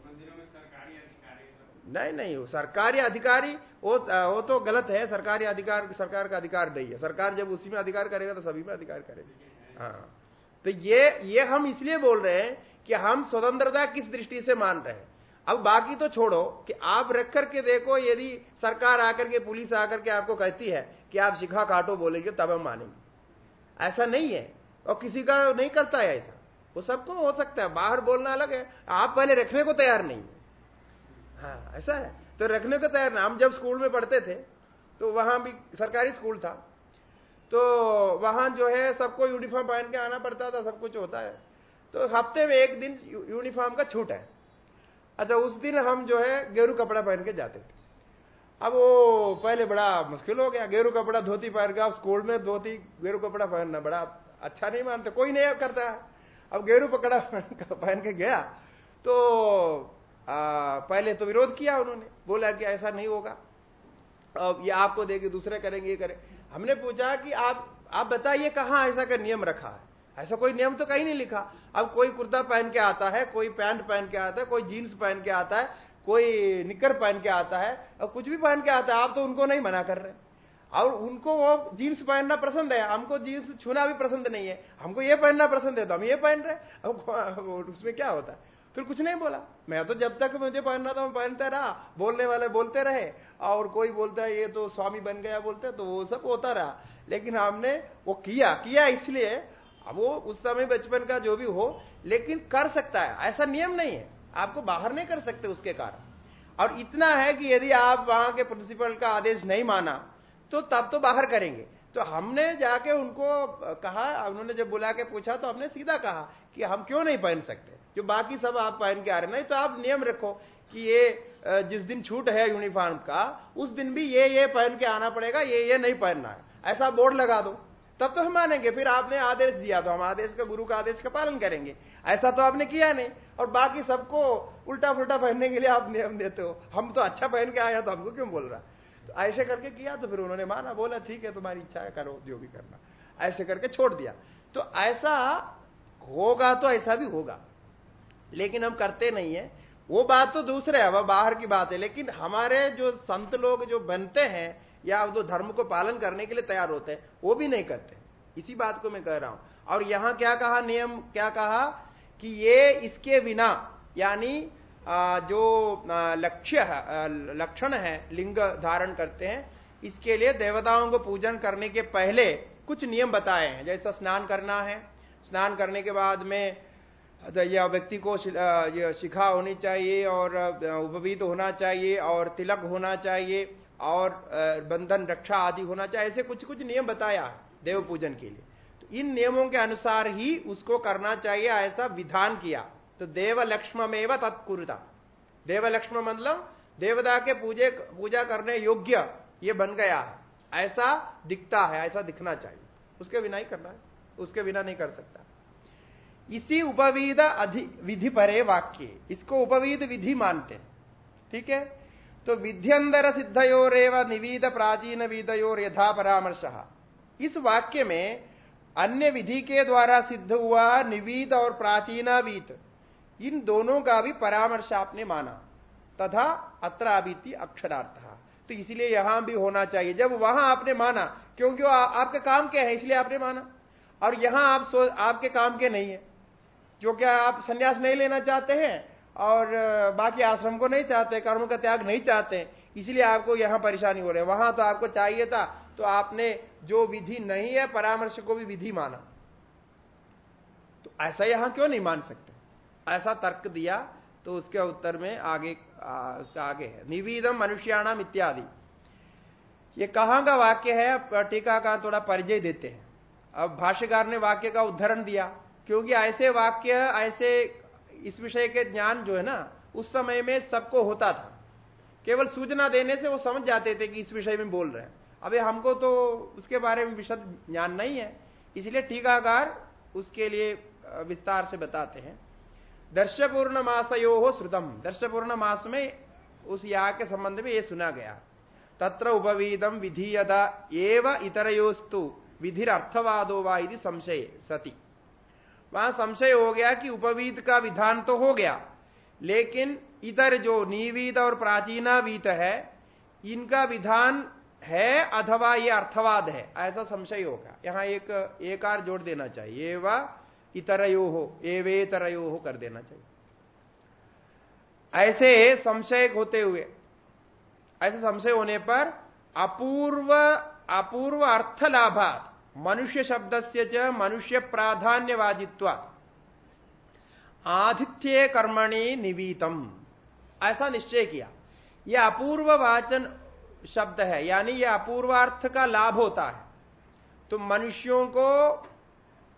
नहीं नहीं सरकारी अधिकारी, वो वो तो गलत है। सरकारी अधिकार, सरकार का अधिकार नहीं है। सरकार जब उसी में अधिकार करेगा तो सभी में अधिकार करेगी। हाँ। तो ये ये हम इसलिए बोल रहे हैं कि हम स्वतंत्रता किस दृष्टि से मान रहे हैं। अब बाकी तो छोड़ो कि आप रख करके देखो, यदि सरकार आकर के, पुलिस आकर के आपको कहती है कि आप शिखा काटो बोलेंगे, तब हम मानेंगे। ऐसा नहीं है। और किसी का नहीं करता है ऐसा। वो सबको हो सकता है। बाहर बोलना अलग है। आप पहले रखने को तैयार नहीं है। हाँ ऐसा है। तो रखने को तैयार नहीं। हम जब स्कूल में पढ़ते थे तो वहाँ भी सरकारी स्कूल था। तो वहाँ जो है सबको यूनिफॉर्म पहन के आना पड़ता था, सब कुछ होता है। तो हफ़्ते में एक दिन यूनिफॉर्म का छूट है। अच्छा उस दिन हम जो है गेरू कपड़ा पहन के जाते थे। अब वो पहले बड़ा मुश्किल हो गया। गेरू कपड़ा धोती पहन के स्कूल में धोती गेरू कपड़ा पहनना बड़ा अच्छा नहीं मानते कोई नहीं करता है। अब गेरू पकड़ा पहन के गया तो आ, पहले तो विरोध किया उन्होंने बोला कि ऐसा नहीं होगा। अब ये आपको देगी दूसरे करेंगे ये करें। हमने पूछा कि आप आप बताइए कहाँ ऐसा का नियम रखा है? ऐसा कोई नियम तो कहीं नहीं लिखा। अब कोई कुर्ता पहन के आता है कोई पैंट पहन के आता है कोई जीन्स पहन के आता है कोई निकर पहन के आता है और कुछ भी पहन के आता है, आप तो उनको नहीं मना कर रहे और उनको वो जीन्स पहनना पसंद है, हमको जीन्स छूना भी पसंद नहीं है। हमको ये पहनना पसंद है तो हम ये पहन रहे अब उसमें क्या होता है? फिर कुछ नहीं बोला। मैं तो जब तक मुझे पहनना था, मैं पहनता रहा। बोलने वाले बोलते रहे। और कोई बोलता है, ये तो स्वामी बन गया बोलते तो वो सब होता रहा। लेकिन हमने वो किया किया इसलिए, अब वो उस समय बचपन का जो भी हो, लेकिन कर सकता है। ऐसा नियम नहीं है। आपको बाहर नहीं कर सकते उसके कारण। और इतना है कि यदि आप वहाँ के प्रिंसिपल का आदेश नहीं माना तो तब तो बाहर करेंगे। तो हमने जाके उनको कहा, उन्होंने जब बुला के पूछा तो हमने सीधा कहा कि हम क्यों नहीं पहन सकते? जो बाकी सब आप पहन के आ रहे नहीं तो आप नियम रखो कि ये जिस दिन छूट है यूनिफॉर्म का, उस दिन भी ये ये पहन के आना पड़ेगा, ये ये नहीं पहनना है। ऐसा बोर्ड लगा दो। तब तो हम मानेंगे, फिर आपने आदेश दिया तो हम आदेश का, गुरु का आदेश का पालन करेंगे। ऐसा तो आपने किया नहीं। और बाकी सबको उल्टा फुलटा पहनने के लिए आप नियम देते हो। हम तो अच्छा पहन के आया तो हमको क्यों बोल रहा? तो ऐसे करके किया तो फिर उन्होंने माना, बोला, ठीक है, तुम्हारी इच्छा है, करो, जो भी करना। ऐसे करके छोड़ दिया। तो ऐसा होगा तो ऐसा भी होगा, लेकिन हम करते नहीं है। वो बात तो दूसरे है वह बाहर की बात है, लेकिन हमारे जो संत लोग जो बनते हैं या जो धर्म को पालन करने के लिए तैयार होते हैं, वो भी नहीं करते। इसी बात को मैं कह रहा हूँ। और यहाँ क्या कहा, नियम क्या कहा? कि ये इसके बिना, यानी जो लक्ष्य है लक्षण है, लिंग धारण करते हैं, इसके लिए देवताओं को पूजन करने के पहले कुछ नियम बताए हैं। जैसा स्नान करना है, स्नान करने के बाद में या व्यक्ति को शिखा होनी चाहिए और उपवीत होना चाहिए और तिलक होना चाहिए और बंधन रक्षा आदि होना चाहिए, ऐसे कुछ कुछ नियम बताया है देव पूजन के लिए। इन नियमों के अनुसार ही उसको करना चाहिए, ऐसा विधान किया। तो देव लक्ष्म में तत्कुरता। देव लक्ष्म मतलब देवता के पूजे, पूजा करने योग्य ये बन गया है। ऐसा दिखता है, ऐसा दिखना चाहिए। उसके बिना ही करना है, उसके बिना नहीं कर सकता। इसी उपवीद विधि परे वाक्य। इसको उपवीद विधि मानते हैं। ठीक है? तो विध्यंतर सिद्धयोरेव निवीद प्राचीन विदयोर यथा परामर्श। इस वाक्य में अन्य विधि के द्वारा सिद्ध हुआ निवीत और प्राचीनावीत इन दोनों का भी परामर्श आपने माना। तथा अत्राबीति अक्षरार्थ। तो इसलिए यहाँ भी होना चाहिए। जब वहाँ आपने माना, क्योंकि आपका काम क्या है, इसलिए आपने माना। और यहाँ आप सो, आपके काम के नहीं है। जो क्या आप संन्यास नहीं लेना चाहते हैं, और बाकी आश्रम को नहीं चाहते, कर्म का त्याग नहीं चाहते इसलिए आपको यहाँ परेशानी हो रही है। वहाँ तो आपको चाहिए था तो आपने जो विधि नहीं है परामर्श को भी विधि माना। तो ऐसा यहाँ क्यों नहीं मान सकते? ऐसा तर्क दिया तो उसके उत्तर में आगे आ, उसका आगे है। निविदम मनुष्याणाम इत्यादि। ये कहाँ का वाक्य है? टीका का थोड़ा परिचय देते हैं। अब भाष्यकार ने वाक्य का उदाहरण दिया क्योंकि ऐसे वाक्य ऐसे इस विषय के ज्ञान जो है ना उस समय में सबको होता था। केवल सूचना देने से वो समझ जाते थे कि इस विषय में बोल रहे हैं। अबे हमको तो उसके बारे में विशद ज्ञान नहीं है, इसलिए टीकाकार उसके लिए विस्तार से बताते हैं। दर्शपूर्ण मासयो हो श्रुतम। दर्शपूर्ण मास में उस या के संबंध में ये सुना गया। तत्र उपवीदम विधीयता एव इतरयोस्तु विधिर अर्थवादो वा संशय सती। वहाँ संशय हो गया कि उपवीत का विधान तो हो गया, लेकिन इतर जो निवीत और प्राचीनावीत है, इनका विधान है अथवा ये अर्थवाद है? ऐसा संशय होगा। यहाँ एक एकार जोड़ देना चाहिए। व इतरयो हो एवेतरयो हो कर देना चाहिए। ऐसे संशय होते हुए, ऐसे संशय होने पर अपूर्व अपूर्व अर्थ लाभात मनुष्य शब्द से च मनुष्य प्राधान्यवादित्व आदित्य कर्मणि निवीतम। ऐसा निश्चय किया। यह अपूर्व वाचन शब्द है, यानी यह अपूर्वार्थ का लाभ होता है। तो मनुष्यों को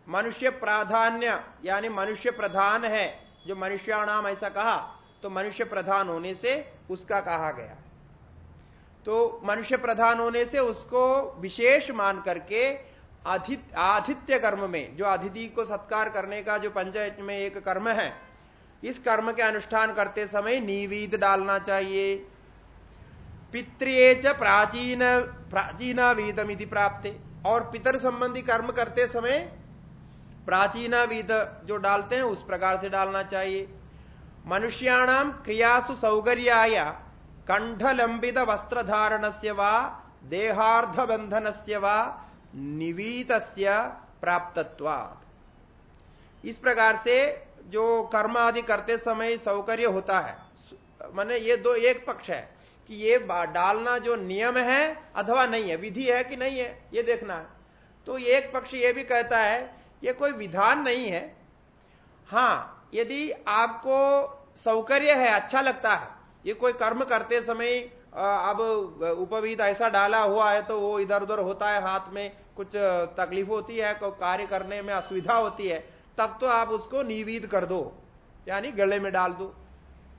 मनुष्य प्राधान्य, यानी मनुष्य प्रधान है, जो मनुष्याणाम ऐसा कहा तो मनुष्य प्रधान होने से उसका कहा गया। तो मनुष्य प्रधान होने से उसको विशेष मान करके आदित्य कर्म में, जो अतिथि को सत्कार करने का जो पंचायत में एक कर्म है, इस कर्म के अनुष्ठान करते समय निवीद डालना चाहिए पित्रेच प्राचीन प्राचीना वीदमिति प्राप्त। और पितर संबंधी कर्म करते समय प्राचीना वीद जो डालते हैं, उस प्रकार से डालना चाहिए। मनुष्याणाम क्रियासु सौगर्याय कंठलंबित वस्त्रधारण से व देहार्ध बंधन से व निवीत प्राप्तत्वात्। इस प्रकार से जो कर्म आदि करते समय सौकर्य होता है। माने ये दो, एक पक्ष है। कि ये डालना जो नियम है, अथवा नहीं है, विधि है कि नहीं है, ये देखना है। तो एक पक्ष ये भी कहता है, ये कोई विधान नहीं है। हाँ, यदि आपको सौकर्य है अच्छा लगता है, ये कोई कर्म करते समय अब उपवीत ऐसा डाला हुआ है तो वो इधर उधर होता है, हाथ में कुछ तकलीफ़ होती है कार्य करने में असुविधा होती है, तब तो आप उसको निवीद कर दो। यानी गले में डाल दो,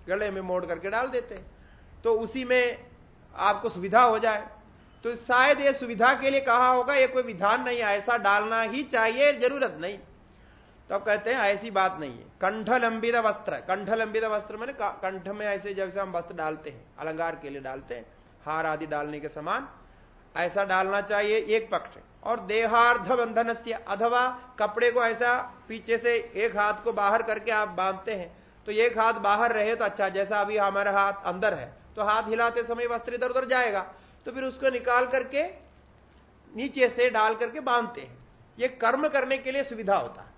गले में मोड़ करके डाल देते तो उसी में आपको सुविधा हो जाए। तो शायद ये सुविधा के लिए कहा होगा, ये कोई विधान नहीं है, ऐसा डालना ही चाहिए, ज़रूरत नहीं। तो अब कहते हैं, ऐसी बात नहीं है। कंठ लंबित वस्त्र कंठ लंबित वस्त्र मैंने कंठ में ऐसे जैसे हम वस्त्र डालते हैं, अलंकार के लिए डालते हैं, हार आदि डालने के समान, ऐसा डालना चाहिए एक पक्ष और देहार्ध बंधन से अथवा कपड़े को ऐसा पीछे से एक हाथ को बाहर करके आप बांधते हैं तो एक हाथ बाहर रहे तो अच्छा जैसा अभी हमारा हाथ अंदर है तो हाथ हिलाते समय वस्त्र इधर उधर जाएगा। तो फिर उसको निकाल करके नीचे से डाल करके बांधते हैं। ये कर्म करने के लिए सुविधा होता है।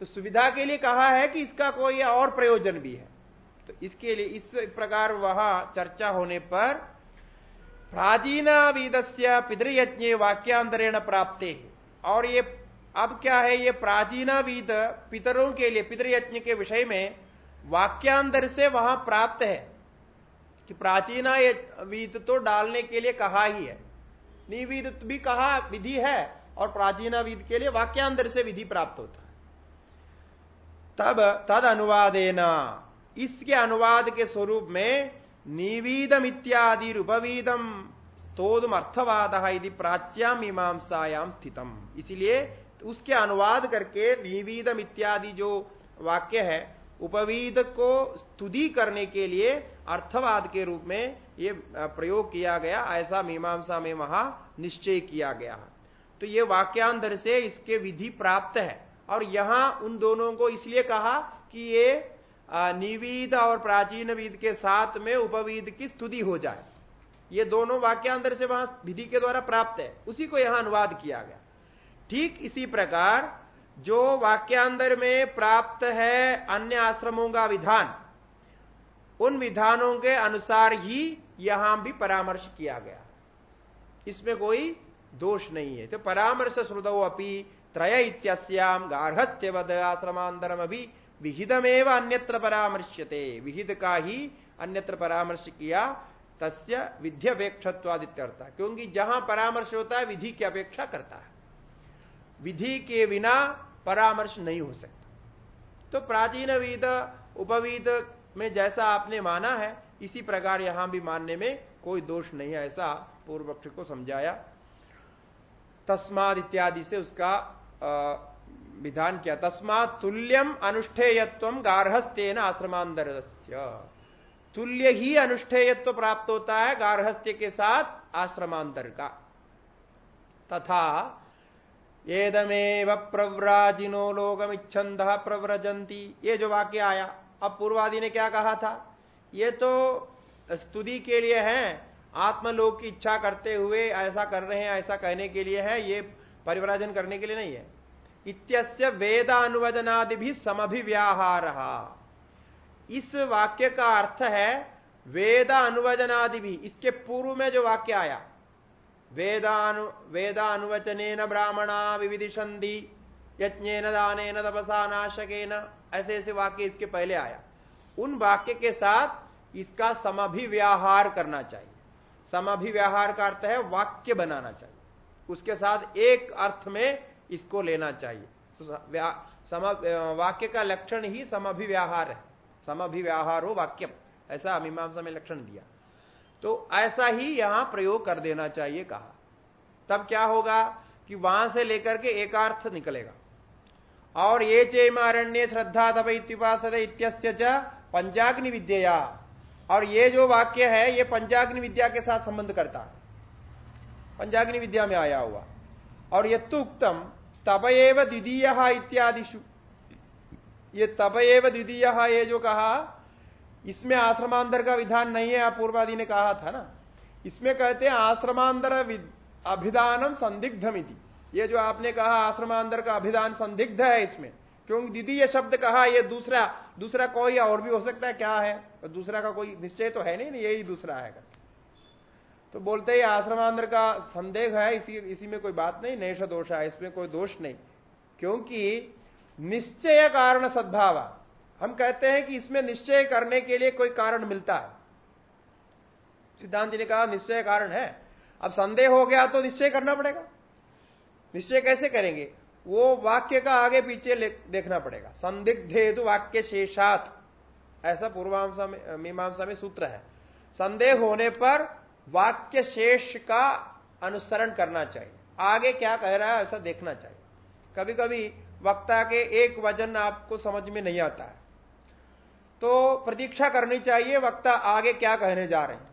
तो सुविधा के लिए कहा है कि इसका कोई और प्रयोजन भी है। तो इसके लिए इस प्रकार वहाँ चर्चा होने पर प्राचीन वीदस्य पितृयज्ञ वाक्यांतरेण प्राप्त और ये अब क्या है, ये प्राचीन वीद पितरों के लिए, पितृयज्ञ के विषय में वाक्यांतर से वहाँ प्राप्त है। कि प्राचीना वीत तो डालने के लिए कहा ही है। निवीद भी कहा विधि है और प्राचीना वीद के लिए वाक्यांतर से विधि प्राप्त होता है। तब तद अनुवादेना इसके अनुवाद के स्वरूप में निवीदम इत्यादि उपवीदम स्तोदम अर्थवाद यदि प्राच्याम मीमांसायाम स्थितम। इसलिए उसके अनुवाद करके निवीदम इत्यादि जो वाक्य है, उपवीद को स्तुति करने के लिए अर्थवाद के रूप में ये प्रयोग किया गया, ऐसा मीमांसा में वहाँ निश्चय किया गया। तो ये वाक्यांतर से इसके विधि प्राप्त है। और यहाँ उन दोनों को इसलिए कहा कि ये निवीद और प्राचीन विद के साथ में उपवीद की स्तुति हो जाए। ये दोनों वाक्यांतर से वहाँ विधि के द्वारा प्राप्त है। उसी को यहाँ अनुवाद किया गया। ठीक इसी प्रकार जो वाक्यांतर में प्राप्त है अन्य आश्रमों का विधान उन विधानों के अनुसार ही यहाँ भी परामर्श किया गया। इसमें कोई दोष नहीं है। तो परामर्श श्रुदो अपनी त्रय इत्याम गार्हस्थ्यवद आश्रमांतरम अभी विहितमेव अन्यत्र परामर्श्यते। विहित का ही अन्यत्र परामर्श किया, तस्य विध्यपेक्षत्वादित्यर्थ। क्योंकि जहाँ परामर्श होता है, विधि की अपेक्षा करता है। विधि के बिना परामर्श नहीं हो सकता। तो प्राचीन विद उपवीद में जैसा आपने माना है, इसी प्रकार यहाँ भी मानने में कोई दोष नहीं है, ऐसा पूर्व पक्ष को समझाया। तस्माद इत्यादि से उसका विधान किया। तस्मा तुल्यम अनुष्ठेयत्व गार्हस्थ्यन आश्रमांतर तुल्य ही अनुष्ठेयत्व प्राप्त होता है गार्हस्थ्य के साथ आश्रमांतर का। तथा एदमेव प्रव्राजिनो लोगम इच्छंद प्रव्रजंती ये जो वाक्य आया अब पूर्वादि ने क्या कहा था? ये तो स्तुति के लिए है, आत्मलोक की इच्छा करते हुए ऐसा कर रहे हैं, ऐसा कहने के लिए है, ये परिवराजन करने के लिए नहीं है। इत्यस्य वेदानुवदनादि भी समभिव्याहार। इस वाक्य का अर्थ है वेद अनुवचनादि भी इसके पूर्व में जो वाक्य आया, वेदानु वेदानुवचने ब्राह्मणा विविधिशंधि यज्ञ दान तपसा न ऐसे ऐसे वाक्य इसके पहले आया। उन वाक्य के साथ इसका समाभिव्याहार करना चाहिए। समाभिव्याहार का अर्थ है वाक्य बनाना चाहिए। उसके साथ एक अर्थ में इसको लेना चाहिए। वाक्य का लक्षण ही समाभिव्याहार है। समाभिव्याहार हो वाक्यम। ऐसा मीमांसा में लक्षण दिया। तो ऐसा ही यहाँ प्रयोग कर देना चाहिए कहा। तब क्या होगा कि वहाँ से लेकर के एकार्थ निकलेगा। और ये चेमारण्य श्रद्धा तप इत्यस्य पंचाग्नि विद्या और ये जो वाक्य है, ये पंचाग्नि विद्या के साथ संबंध करता पंचाग्नि विद्या में आया हुआ। और यत्तु उत्तम तबएव द्वितीय इत्यादिशु ये तबएव द्वितीय, ये जो कहा, इसमें आश्रमांतर का विधान नहीं है पूर्वादि ने कहा था ना। इसमें कहते हैं, आश्रमांतर अभिधानम संदिग्धमिति। ये जो आपने कहा आश्रमांतर का अभिधान संदिग्ध है इसमें क्योंकि द्वितीय शब्द कहा, ये दूसरा दूसरा कोई और भी हो सकता है, क्या है? तो दूसरा का कोई निश्चय तो है नहीं यही दूसरा है। तो बोलते ही आश्रमांतर का संदेह है, इसी इसी में कोई बात नहीं, नैश दोष है, इसमें कोई दोष नहीं, क्योंकि निश्चय कारण सद्भाव, हम कहते हैं कि इसमें निश्चय करने के लिए कोई कारण मिलता है। सिद्धांत जी ने कहा, निश्चय कारण है, अब संदेह हो गया तो निश्चय करना पड़ेगा। निश्चय कैसे करेंगे? वो वाक्य का आगे पीछे देखना पड़ेगा। संदिग्ध हेतु वाक्य शेषात। ऐसा पूर्वांसा में, मीमांसा में सूत्र है। संदेह होने पर वाक्य शेष का अनुसरण करना चाहिए। आगे क्या कह रहा है, ऐसा देखना चाहिए। कभी कभी वक्ता के एक वज़न आपको समझ में नहीं आता है। तो प्रतीक्षा करनी चाहिए, वक्ता आगे क्या कहने जा रहे हैं।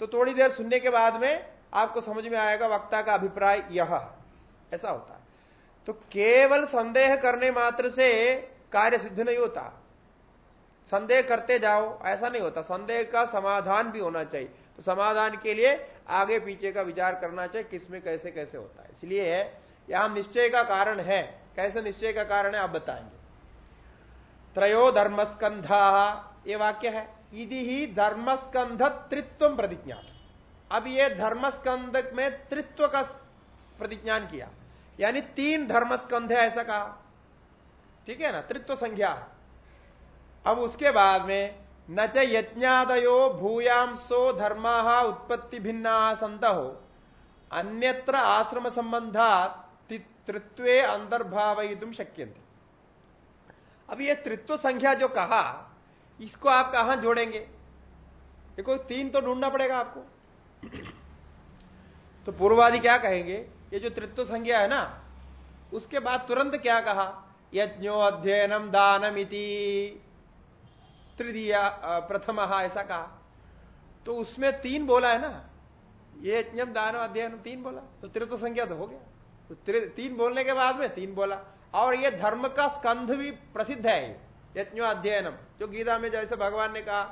तो थोड़ी देर सुनने के बाद में आपको समझ में आएगा वक्ता का अभिप्राय यह। ऐसा होता है। तो केवल संदेह करने मात्र से कार्य सिद्ध नहीं होता। संदेह करते जाओ, ऐसा नहीं होता। संदेह का समाधान भी होना चाहिए। तो समाधान के लिए आगे पीछे का विचार करना चाहिए किसमें कैसे कैसे होता है। इसलिए यहाँ निश्चय का कारण है। कैसे निश्चय का कारण है, आप बताएँगे। त्रयो धर्मस्कंधा, ये वाक्य है। यदि ही धर्मस्कंध त्रित्व प्रतिज्ञा अब ये धर्मस्कंध में त्रित्व का प्रतिज्ञान किया। यानी तीन धर्मस्कंध है ऐसा कहा। ठीक है ना? तृत्व संज्ञा। अब उसके बाद में, न च यज्ञादयो भूयांसो धर्मा उत्पत्ति भिन्ना संत हो अन्यत्र आश्रम संबंधा तृत्व अंतर्भाव शक्य अब ये तृत्व संख्या जो कहा, इसको आप कहाँ जोड़ेंगे? देखो तीन तो ढूंढना पड़ेगा आपको। तो पूर्वादि क्या कहेंगे? ये जो तृत्व संज्ञा है ना, उसके बाद तुरंत क्या कहा? यज्ञो अध्ययनम दानम इति तृतीय प्रथम ऐसा कहा। तो उसमें तीन बोला है ना? ये यज्ञम दान अध्ययन तीन बोला। तो तृत्व संज्ञा तो हो गया। तो तीन बोलने के बाद में तीन बोला। और ये धर्म का स्कंध भी प्रसिद्ध है। यज्ञो अध्ययनम जो गीता में जैसे भगवान ने कहा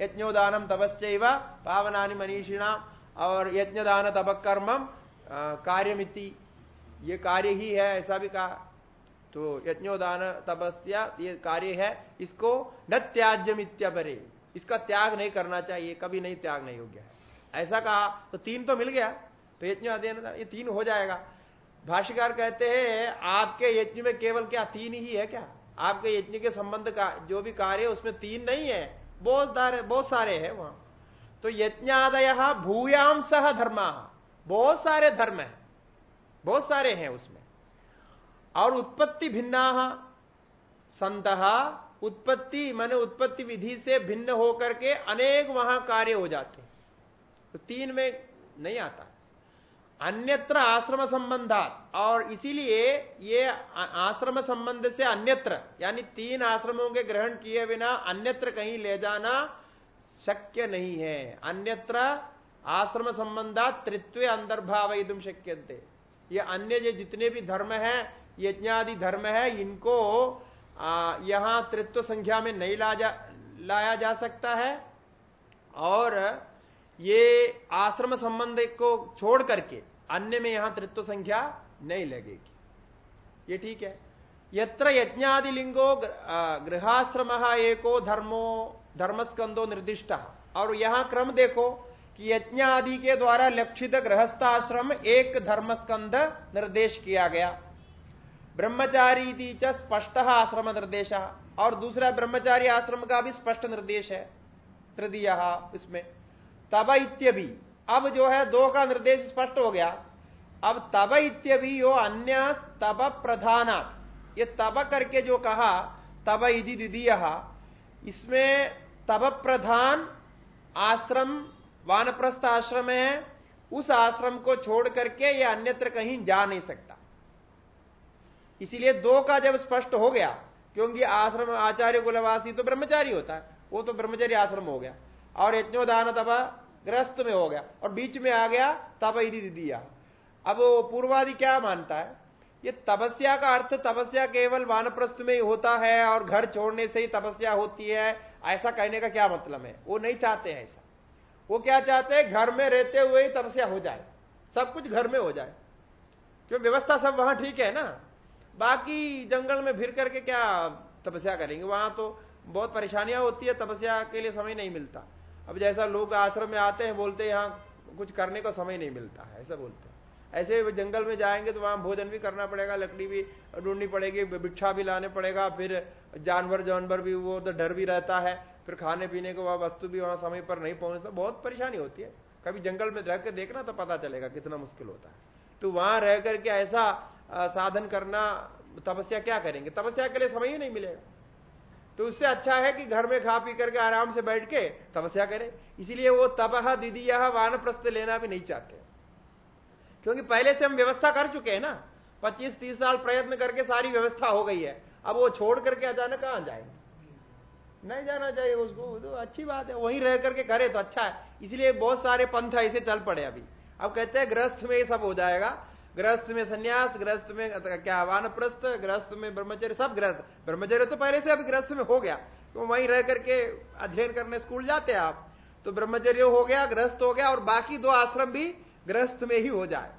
यज्ञोदानम तपश्चैव पावनानि मनीषिणाम और यज्ञ दान तप कर्मम कार्यमिति, ये कार्य ही है, ऐसा भी कहा। तो यज्ञोदान तपस्या, ये कार्य है, इसको न त्याज्यम इत्यपरे इसका त्याग नहीं करना चाहिए, कभी नहीं त्याग नहीं हो गया ऐसा कहा तो तीन तो मिल गया तो यज्ञ ये तीन हो जाएगा। भाष्यकार कहते हैं, आपके यज्ञ में केवल क्या तीन ही है क्या? आपके यज्ञ के संबंध का, जो भी कार्य उसमें तीन नहीं है, बहुत सारे बहुत सारे हैं वहाँ। तो यज्ञादय भूयांश धर्मा। बहुत सारे धर्म है, बहुत सारे हैं उसमें। और उत्पत्ति भिन्ना, संत, उत्पत्ति, माने उत्पत्ति विधि से भिन्न होकर के अनेक वहाँ कार्य हो जाते तो तीन में नहीं आता। अन्यत्र आश्रम संबंधात, और इसीलिए ये आश्रम संबंध से अन्यत्र, यानी तीन आश्रमों के ग्रहण किए बिना अन्यत्र कहीं ले जाना शक्य नहीं है। अन्यत्र आश्रम संबंधा त्रित्व अंतर्भाव शक्य ये अन्य जो जितने भी धर्म है यज्ञादि धर्म है इनको यहाँ तृत्व संख्या में नहीं ला जा, लाया जा सकता है। और ये आश्रम संबंध को छोड़ करके अन्य में यहाँ तृत्व संख्या नहीं लगेगी। ये ठीक है। यत्र यज्ञादि लिंगो गृहाश्रम एको धर्मो धर्मस्कंदो निर्दिष्ट। और यहाँ क्रम देखो कि यज्ञ आदि के द्वारा लक्षित गृहस्थाश्रम एक धर्मस्कंद निर्देश किया गया। ब्रह्मचारी च स्पष्ट आश्रम निर्देश। और दूसरा ब्रह्मचारी आश्रम का भी स्पष्ट निर्देश है, तृतीय इसमें। तब इत्यभी अब जो है दो का निर्देश स्पष्ट हो गया। अब तब इत्यभी यो अन्य तब प्रधान ये तब करके जो कहा, तब इधि द्वितीय। इसमें तब प्रधान, आश्रम वानप्रस्थ आश्रम है, उस आश्रम को छोड़ करके यह अन्यत्र कहीं जा नहीं सकता। इसीलिए दो का जब स्पष्ट हो गया, क्योंकि आश्रम आचार्य कुलवासी तो ब्रह्मचारी होता है, वो तो ब्रह्मचारी आश्रम हो गया। और यज्ञोदान तब ग्रस्त में हो गया, और बीच में आ गया तब दिया अब पूर्वादि क्या मानता है? ये तपस्या का अर्थ तपस्या केवल वानप्रस्थ में ही होता है, और घर छोड़ने से ही तपस्या होती है, ऐसा कहने का क्या मतलब है? वो नहीं चाहते हैं ऐसा। वो क्या चाहते हैं? घर में रहते हुए ही तपस्या हो जाए। सब कुछ घर में हो जाए। क्यों? व्यवस्था सब वहाँ ठीक है ना? बाकी जंगल में फिर करके क्या तपस्या करेंगे? वहाँ तो बहुत परेशानियाँ होती है, तपस्या के लिए समय नहीं मिलता। अब जैसा लोग आश्रम में आते हैं, बोलते हैं, यहाँ कुछ करने का समय नहीं मिलता है। ऐसा बोलते हैं। ऐसे जंगल में जाएँगे तो वहाँ भोजन भी करना पड़ेगा, लकड़ी भी ढूंढनी पड़ेगी, भिक्षा भी लाने पड़ेगा, फिर जानवर जानवर भी, वो तो डर भी रहता है। फिर खाने पीने को वह वस्तु भी वहाँ समय पर नहीं पहुँचता बहुत परेशानी होती है। कभी जंगल में रह कर देखना तो पता चलेगा कितना मुश्किल होता है। तो वहाँ रह करके ऐसा साधन करना, तपस्या क्या करेंगे? तपस्या के लिए समय ही नहीं मिलेगा। तो उससे अच्छा है कि घर में खा पी करके आराम से बैठ के तपस्या करें। इसीलिए वो तपह दीदी वान प्रस्थ लेना भी नहीं चाहते। क्योंकि पहले से हम व्यवस्था कर चुके हैं ना। पच्चीस तीस साल प्रयत्न करके सारी व्यवस्था हो गई है। अब वो छोड़ करके अचानक कहाँ जाएँगे? नहीं जाना चाहिए उसको। तो अच्छी बात है वहीं रह करके करे तो अच्छा है। इसलिए बहुत सारे पंथ ऐसे चल पड़े अभी। अब कहते हैं ग्रस्त में ये सब हो जाएगा। ग्रस्त में संन्यास ग्रस्त में क्या वानप्रस्थ ग्रस्त में ब्रह्मचर्य सब ग्रस्त। ब्रह्मचर्य तो पहले से अभी ग्रस्त में हो गया। तो वहीं रह करके अध्ययन करने स्कूल जाते हैं आप। तो ब्रह्मचर्य हो गया ग्रस्त हो गया और बाकी दो आश्रम भी ग्रस्त में ही हो जाए।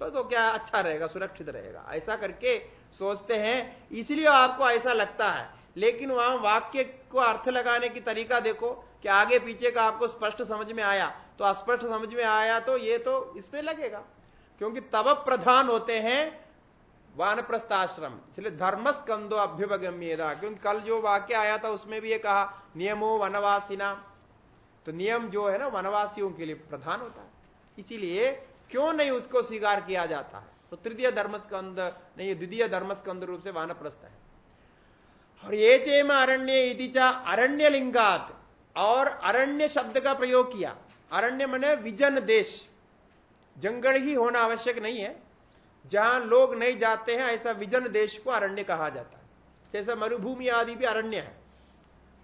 तो, तो क्या अच्छा रहेगा सुरक्षित रहेगा। ऐसा करके सोचते हैं। इसलिए आपको ऐसा लगता है। लेकिन वहाँ वाक्य को अर्थ लगाने की तरीका देखो कि आगे पीछे का आपको स्पष्ट समझ में आया तो अस्पष्ट समझ में आया तो ये तो इसमें लगेगा। क्योंकि तब प्रधान होते हैं वानप्रस्थ आश्रम इसलिए धर्मस्कंदो अभ्युपगम्यता क्योंकि कल जो वाक्य आया था उसमें भी ये कहा, नियमो वनवासिना। तो नियम जो है ना, वनवासियों के लिए प्रधान होता है। इसीलिए क्यों नहीं उसको स्वीकार किया जाता है? तो तृतीय धर्मस्कंद, नहीं, द्वितीय धर्मस्कंद रूप से वानप्रस्थ है। और ये चेम अरण्य इतिचा अरण्य लिंगात और अरण्य शब्द का प्रयोग किया। अरण्य मने विजन देश। जंगल ही होना आवश्यक नहीं है। जहाँ लोग नहीं जाते हैं, ऐसा विजन देश को अरण्य कहा जाता है। जैसा मरुभूमि आदि भी अरण्य है।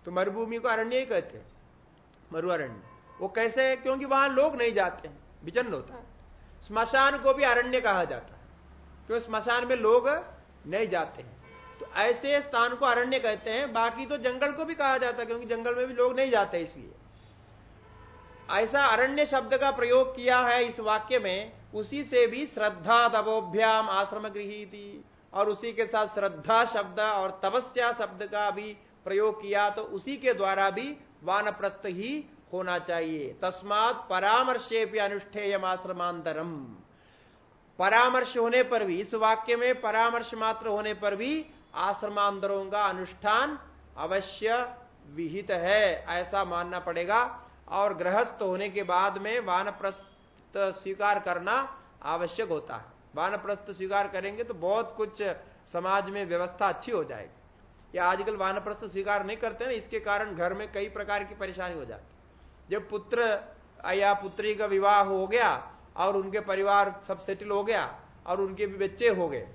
तो मरुभूमि को अरण्य ही कहते हैं। मरु अरण्य। वो कैसे है? क्योंकि वहाँ लोग नहीं जाते हैं। विजन होता है। स्मशान को भी अरण्य कहा जाता है। क्यों? स्मशान में लोग नहीं जाते हैं। तो ऐसे स्थान को अरण्य कहते हैं। बाकी तो जंगल को भी कहा जाता है, क्योंकि जंगल में भी लोग नहीं जाते इसलिए। ऐसा अरण्य शब्द का प्रयोग किया है इस वाक्य में, उसी से भी श्रद्धा तपोभ्याम आश्रम गृही और उसी के साथ श्रद्धा शब्द और तपस्या शब्द का भी प्रयोग किया तो उसी के द्वारा भी वानप्रस्थ ही होना चाहिए। तस्मात परामर्शे भी अनुष्ठेयम आश्रमांतरम परामर्श होने पर भी, इस वाक्य में परामर्श मात्र होने पर भी आश्रमांतरों का अनुष्ठान अवश्य विहित है, ऐसा मानना पड़ेगा। और गृहस्थ होने के बाद में वानप्रस्थ स्वीकार करना आवश्यक होता है। वानप्रस्थ स्वीकार करेंगे तो बहुत कुछ समाज में व्यवस्था अच्छी हो जाएगी। या आजकल वानप्रस्थ स्वीकार नहीं करते ना, इसके कारण घर में कई प्रकार की परेशानी हो जाती जब पुत्र या पुत्री का विवाह हो गया और उनके परिवार सब सेटल हो गया और उनके भी बच्चे हो गए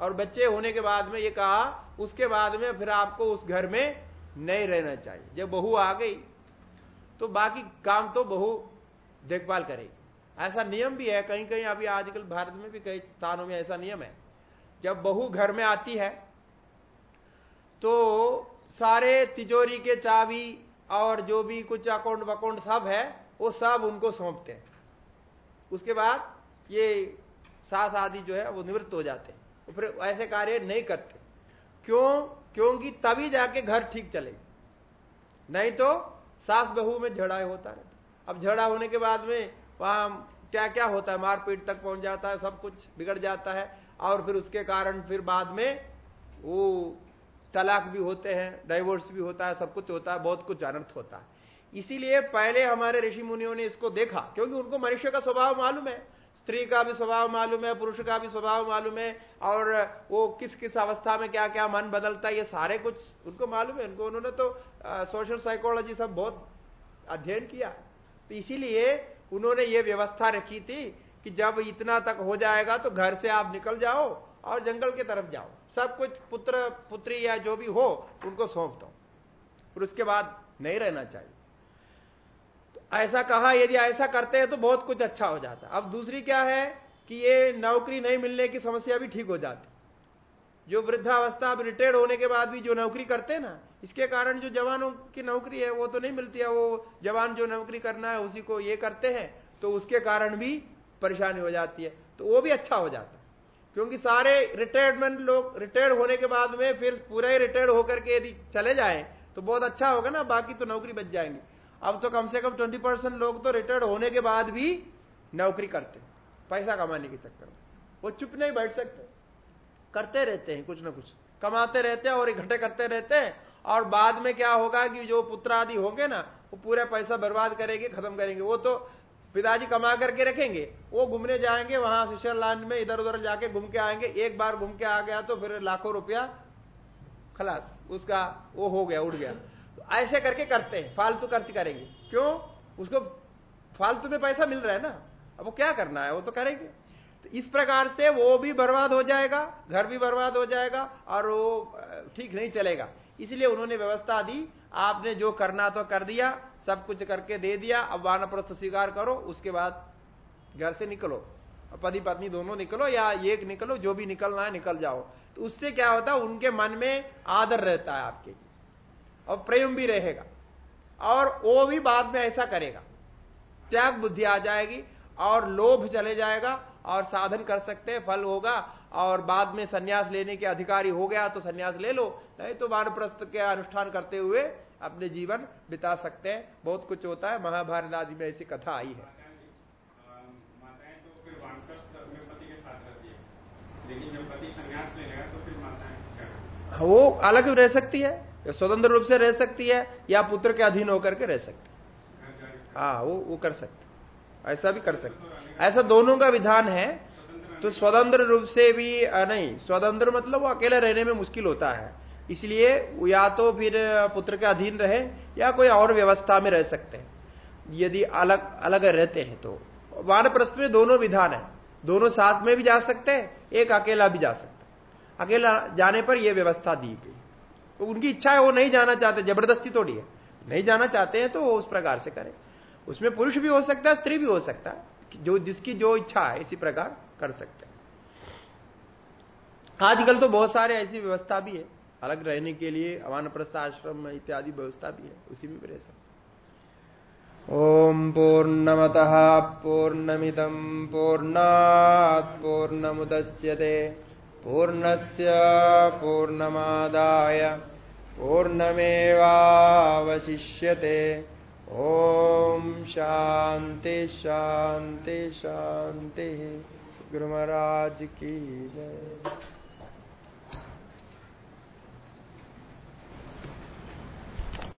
और बच्चे होने के बाद में ये कहा, उसके बाद में फिर आपको उस घर में नहीं रहना चाहिए। जब बहू आ गई तो बाकी काम तो बहू देखभाल करेगी। ऐसा नियम भी है, कहीं कहीं अभी आजकल भारत में भी कई स्थानों में ऐसा नियम है। जब बहू घर में आती है तो सारे तिजोरी के चाबी और जो भी कुछ अकाउंट वकाउंट सब है, वो सब उनको सौंपते हैं। उसके बाद ये सास आदि जो है, वो निवृत्त हो जाते हैं। फिर ऐसे कार्य नहीं करते। क्यों? क्योंकि तभी जाके घर ठीक चलेगा नहीं तो सास बहू में झड़ा होता रहता। अब झड़ा होने के बाद में वहाँ क्या क्या होता है? मारपीट तक पहुँच जाता है, सब कुछ बिगड़ जाता है। और फिर उसके कारण फिर बाद में वो तलाक भी होते हैं डाइवोर्स भी होता है, सब कुछ होता है, बहुत कुछ अनर्थ होता है। इसीलिए पहले हमारे ऋषि मुनियों ने इसको देखा, क्योंकि उनको मनुष्य का स्वभाव मालूम है। स्त्री का भी स्वभाव मालूम है, पुरुष का भी स्वभाव मालूम है, और वो किस किस अवस्था में क्या क्या मन बदलता है, ये सारे कुछ उनको मालूम है। उनको उन्होंने तो सोशल साइकोलॉजी सब बहुत अध्ययन किया। तो इसीलिए उन्होंने ये व्यवस्था रखी थी कि जब इतना तक हो जाएगा तो घर से आप निकल जाओ और जंगल की तरफ़ जाओ। सब कुछ पुत्र, पुत्री या जो भी हो, उनको सौंप दो। फिर उसके बाद नहीं रहना चाहिए। ऐसा कहा, यदि ऐसा करते हैं तो बहुत कुछ अच्छा हो जाता। अब दूसरी क्या है कि ये नौकरी नहीं मिलने की समस्या भी ठीक हो जाती। जो वृद्धावस्था अब रिटायर्ड होने के बाद भी जो नौकरी करते हैं ना, इसके कारण जो जवानों की नौकरी है वो तो नहीं मिलती है वो जवान जो नौकरी करना है उसी को ये करते हैं तो उसके कारण भी परेशानी हो जाती है। तो वो भी अच्छा हो जाता। क्योंकि सारे रिटायरमेंट लोग रिटायर्ड होने के बाद में फिर पूरा ही रिटायर्ड होकर के यदि चले जाए तो बहुत अच्छा होगा ना, बाकी तो नौकरी बच जाएँगी। अब तो कम से कम ट्वेंटी परसेंट लोग तो रिटायर्ड होने के बाद भी नौकरी करते पैसा कमाने के चक्कर में। वो चुप नहीं बैठ सकते। करते रहते हैं कुछ ना कुछ। कमाते रहते हैं और इकट्ठे करते रहते हैं। और बाद में क्या होगा कि जो पुत्र आदि होंगे ना, वो पूरा पैसा बर्बाद करेंगे, खत्म करेंगे। वो तो पिताजी कमा करके रखेंगे। वो घूमने जाएँगे, वहाँ स्विट्जरलैंड में इधर उधर जाके घूम के आएँगे। एक बार घूम के आ गया तो फिर लाखों रुपया खलास। उसका वो हो गया, उड़ गया। ऐसे करके करते हैं, फालतू खर्च करेंगे। क्यों? उसको फालतू में पैसा मिल रहा है ना। अब वो क्या करना है? वो तो करेंगे। तो इस प्रकार से वो भी बर्बाद हो जाएगा, घर भी बर्बाद हो जाएगा, और वो ठीक नहीं चलेगा। इसलिए उन्होंने व्यवस्था दी, आपने जो करना तो कर दिया, सब कुछ करके दे दिया, अब वानप्रस्थ स्वीकार करो, उसके बाद घर से निकलो। पति पत्नी दोनों निकलो, या एक निकलो, जो भी निकलना है निकल जाओ। तो उससे क्या होता है? उनके मन में आदर रहता है आपके। और प्रेम भी रहेगा। और वो भी बाद में ऐसा करेगा। त्याग बुद्धि आ जाएगी और लोभ चले जाएगा और साधन कर सकते हैं फल होगा और बाद में सन्यास लेने के अधिकारी हो गया तो सन्यास ले लो नहीं तो वानप्रस्थ के अनुष्ठान करते हुए अपने जीवन बिता सकते हैं। बहुत कुछ होता है महाभारत आदि में ऐसी कथा आई है। तो वो अलग रह सकती है। स्वतंत्र रूप से रह सकती है या पुत्र के अधीन होकर के रह सकती है। वो वो कर सकते ऐसा भी कर सकते ऐसा दोनों का विधान है। तो स्वतंत्र रूप से भी नहीं, स्वतंत्र मतलब वो अकेले रहने में मुश्किल होता है। इसलिए या तो फिर पुत्र के अधीन रहे या कोई और व्यवस्था में रह सकते हैं। यदि अलग अलग रहते हैं तो। वानप्रस्थ में दोनों विधान है। दोनों साथ में भी जा सकते हैं, एक अकेला भी जा सकता है। अकेला जाने पर यह व्यवस्था दी गई। तो उनकी इच्छा है, वो नहीं जाना चाहते, ज़बरदस्ती थोड़ी है। नहीं जाना चाहते हैं तो वो उस प्रकार से करें। उसमें पुरुष भी हो सकता है, स्त्री भी हो सकता है। जो, जिसकी जो इच्छा है, इसी प्रकार कर सकते हैं। आजकल तो बहुत सारे ऐसी व्यवस्था भी है। अलग रहने के लिए अवान आश्रम इत्यादि व्यवस्था भी है। उसी में भी रह सकते ओम पूर्णमत पूर्णमिदम पूर्णात पूर्णमुदस्यते। पूर्णस्य पूर्णमादाय पूर्णमेवावशिष्यते। ओम शांति शांति शांति गुरु महाराज की जय।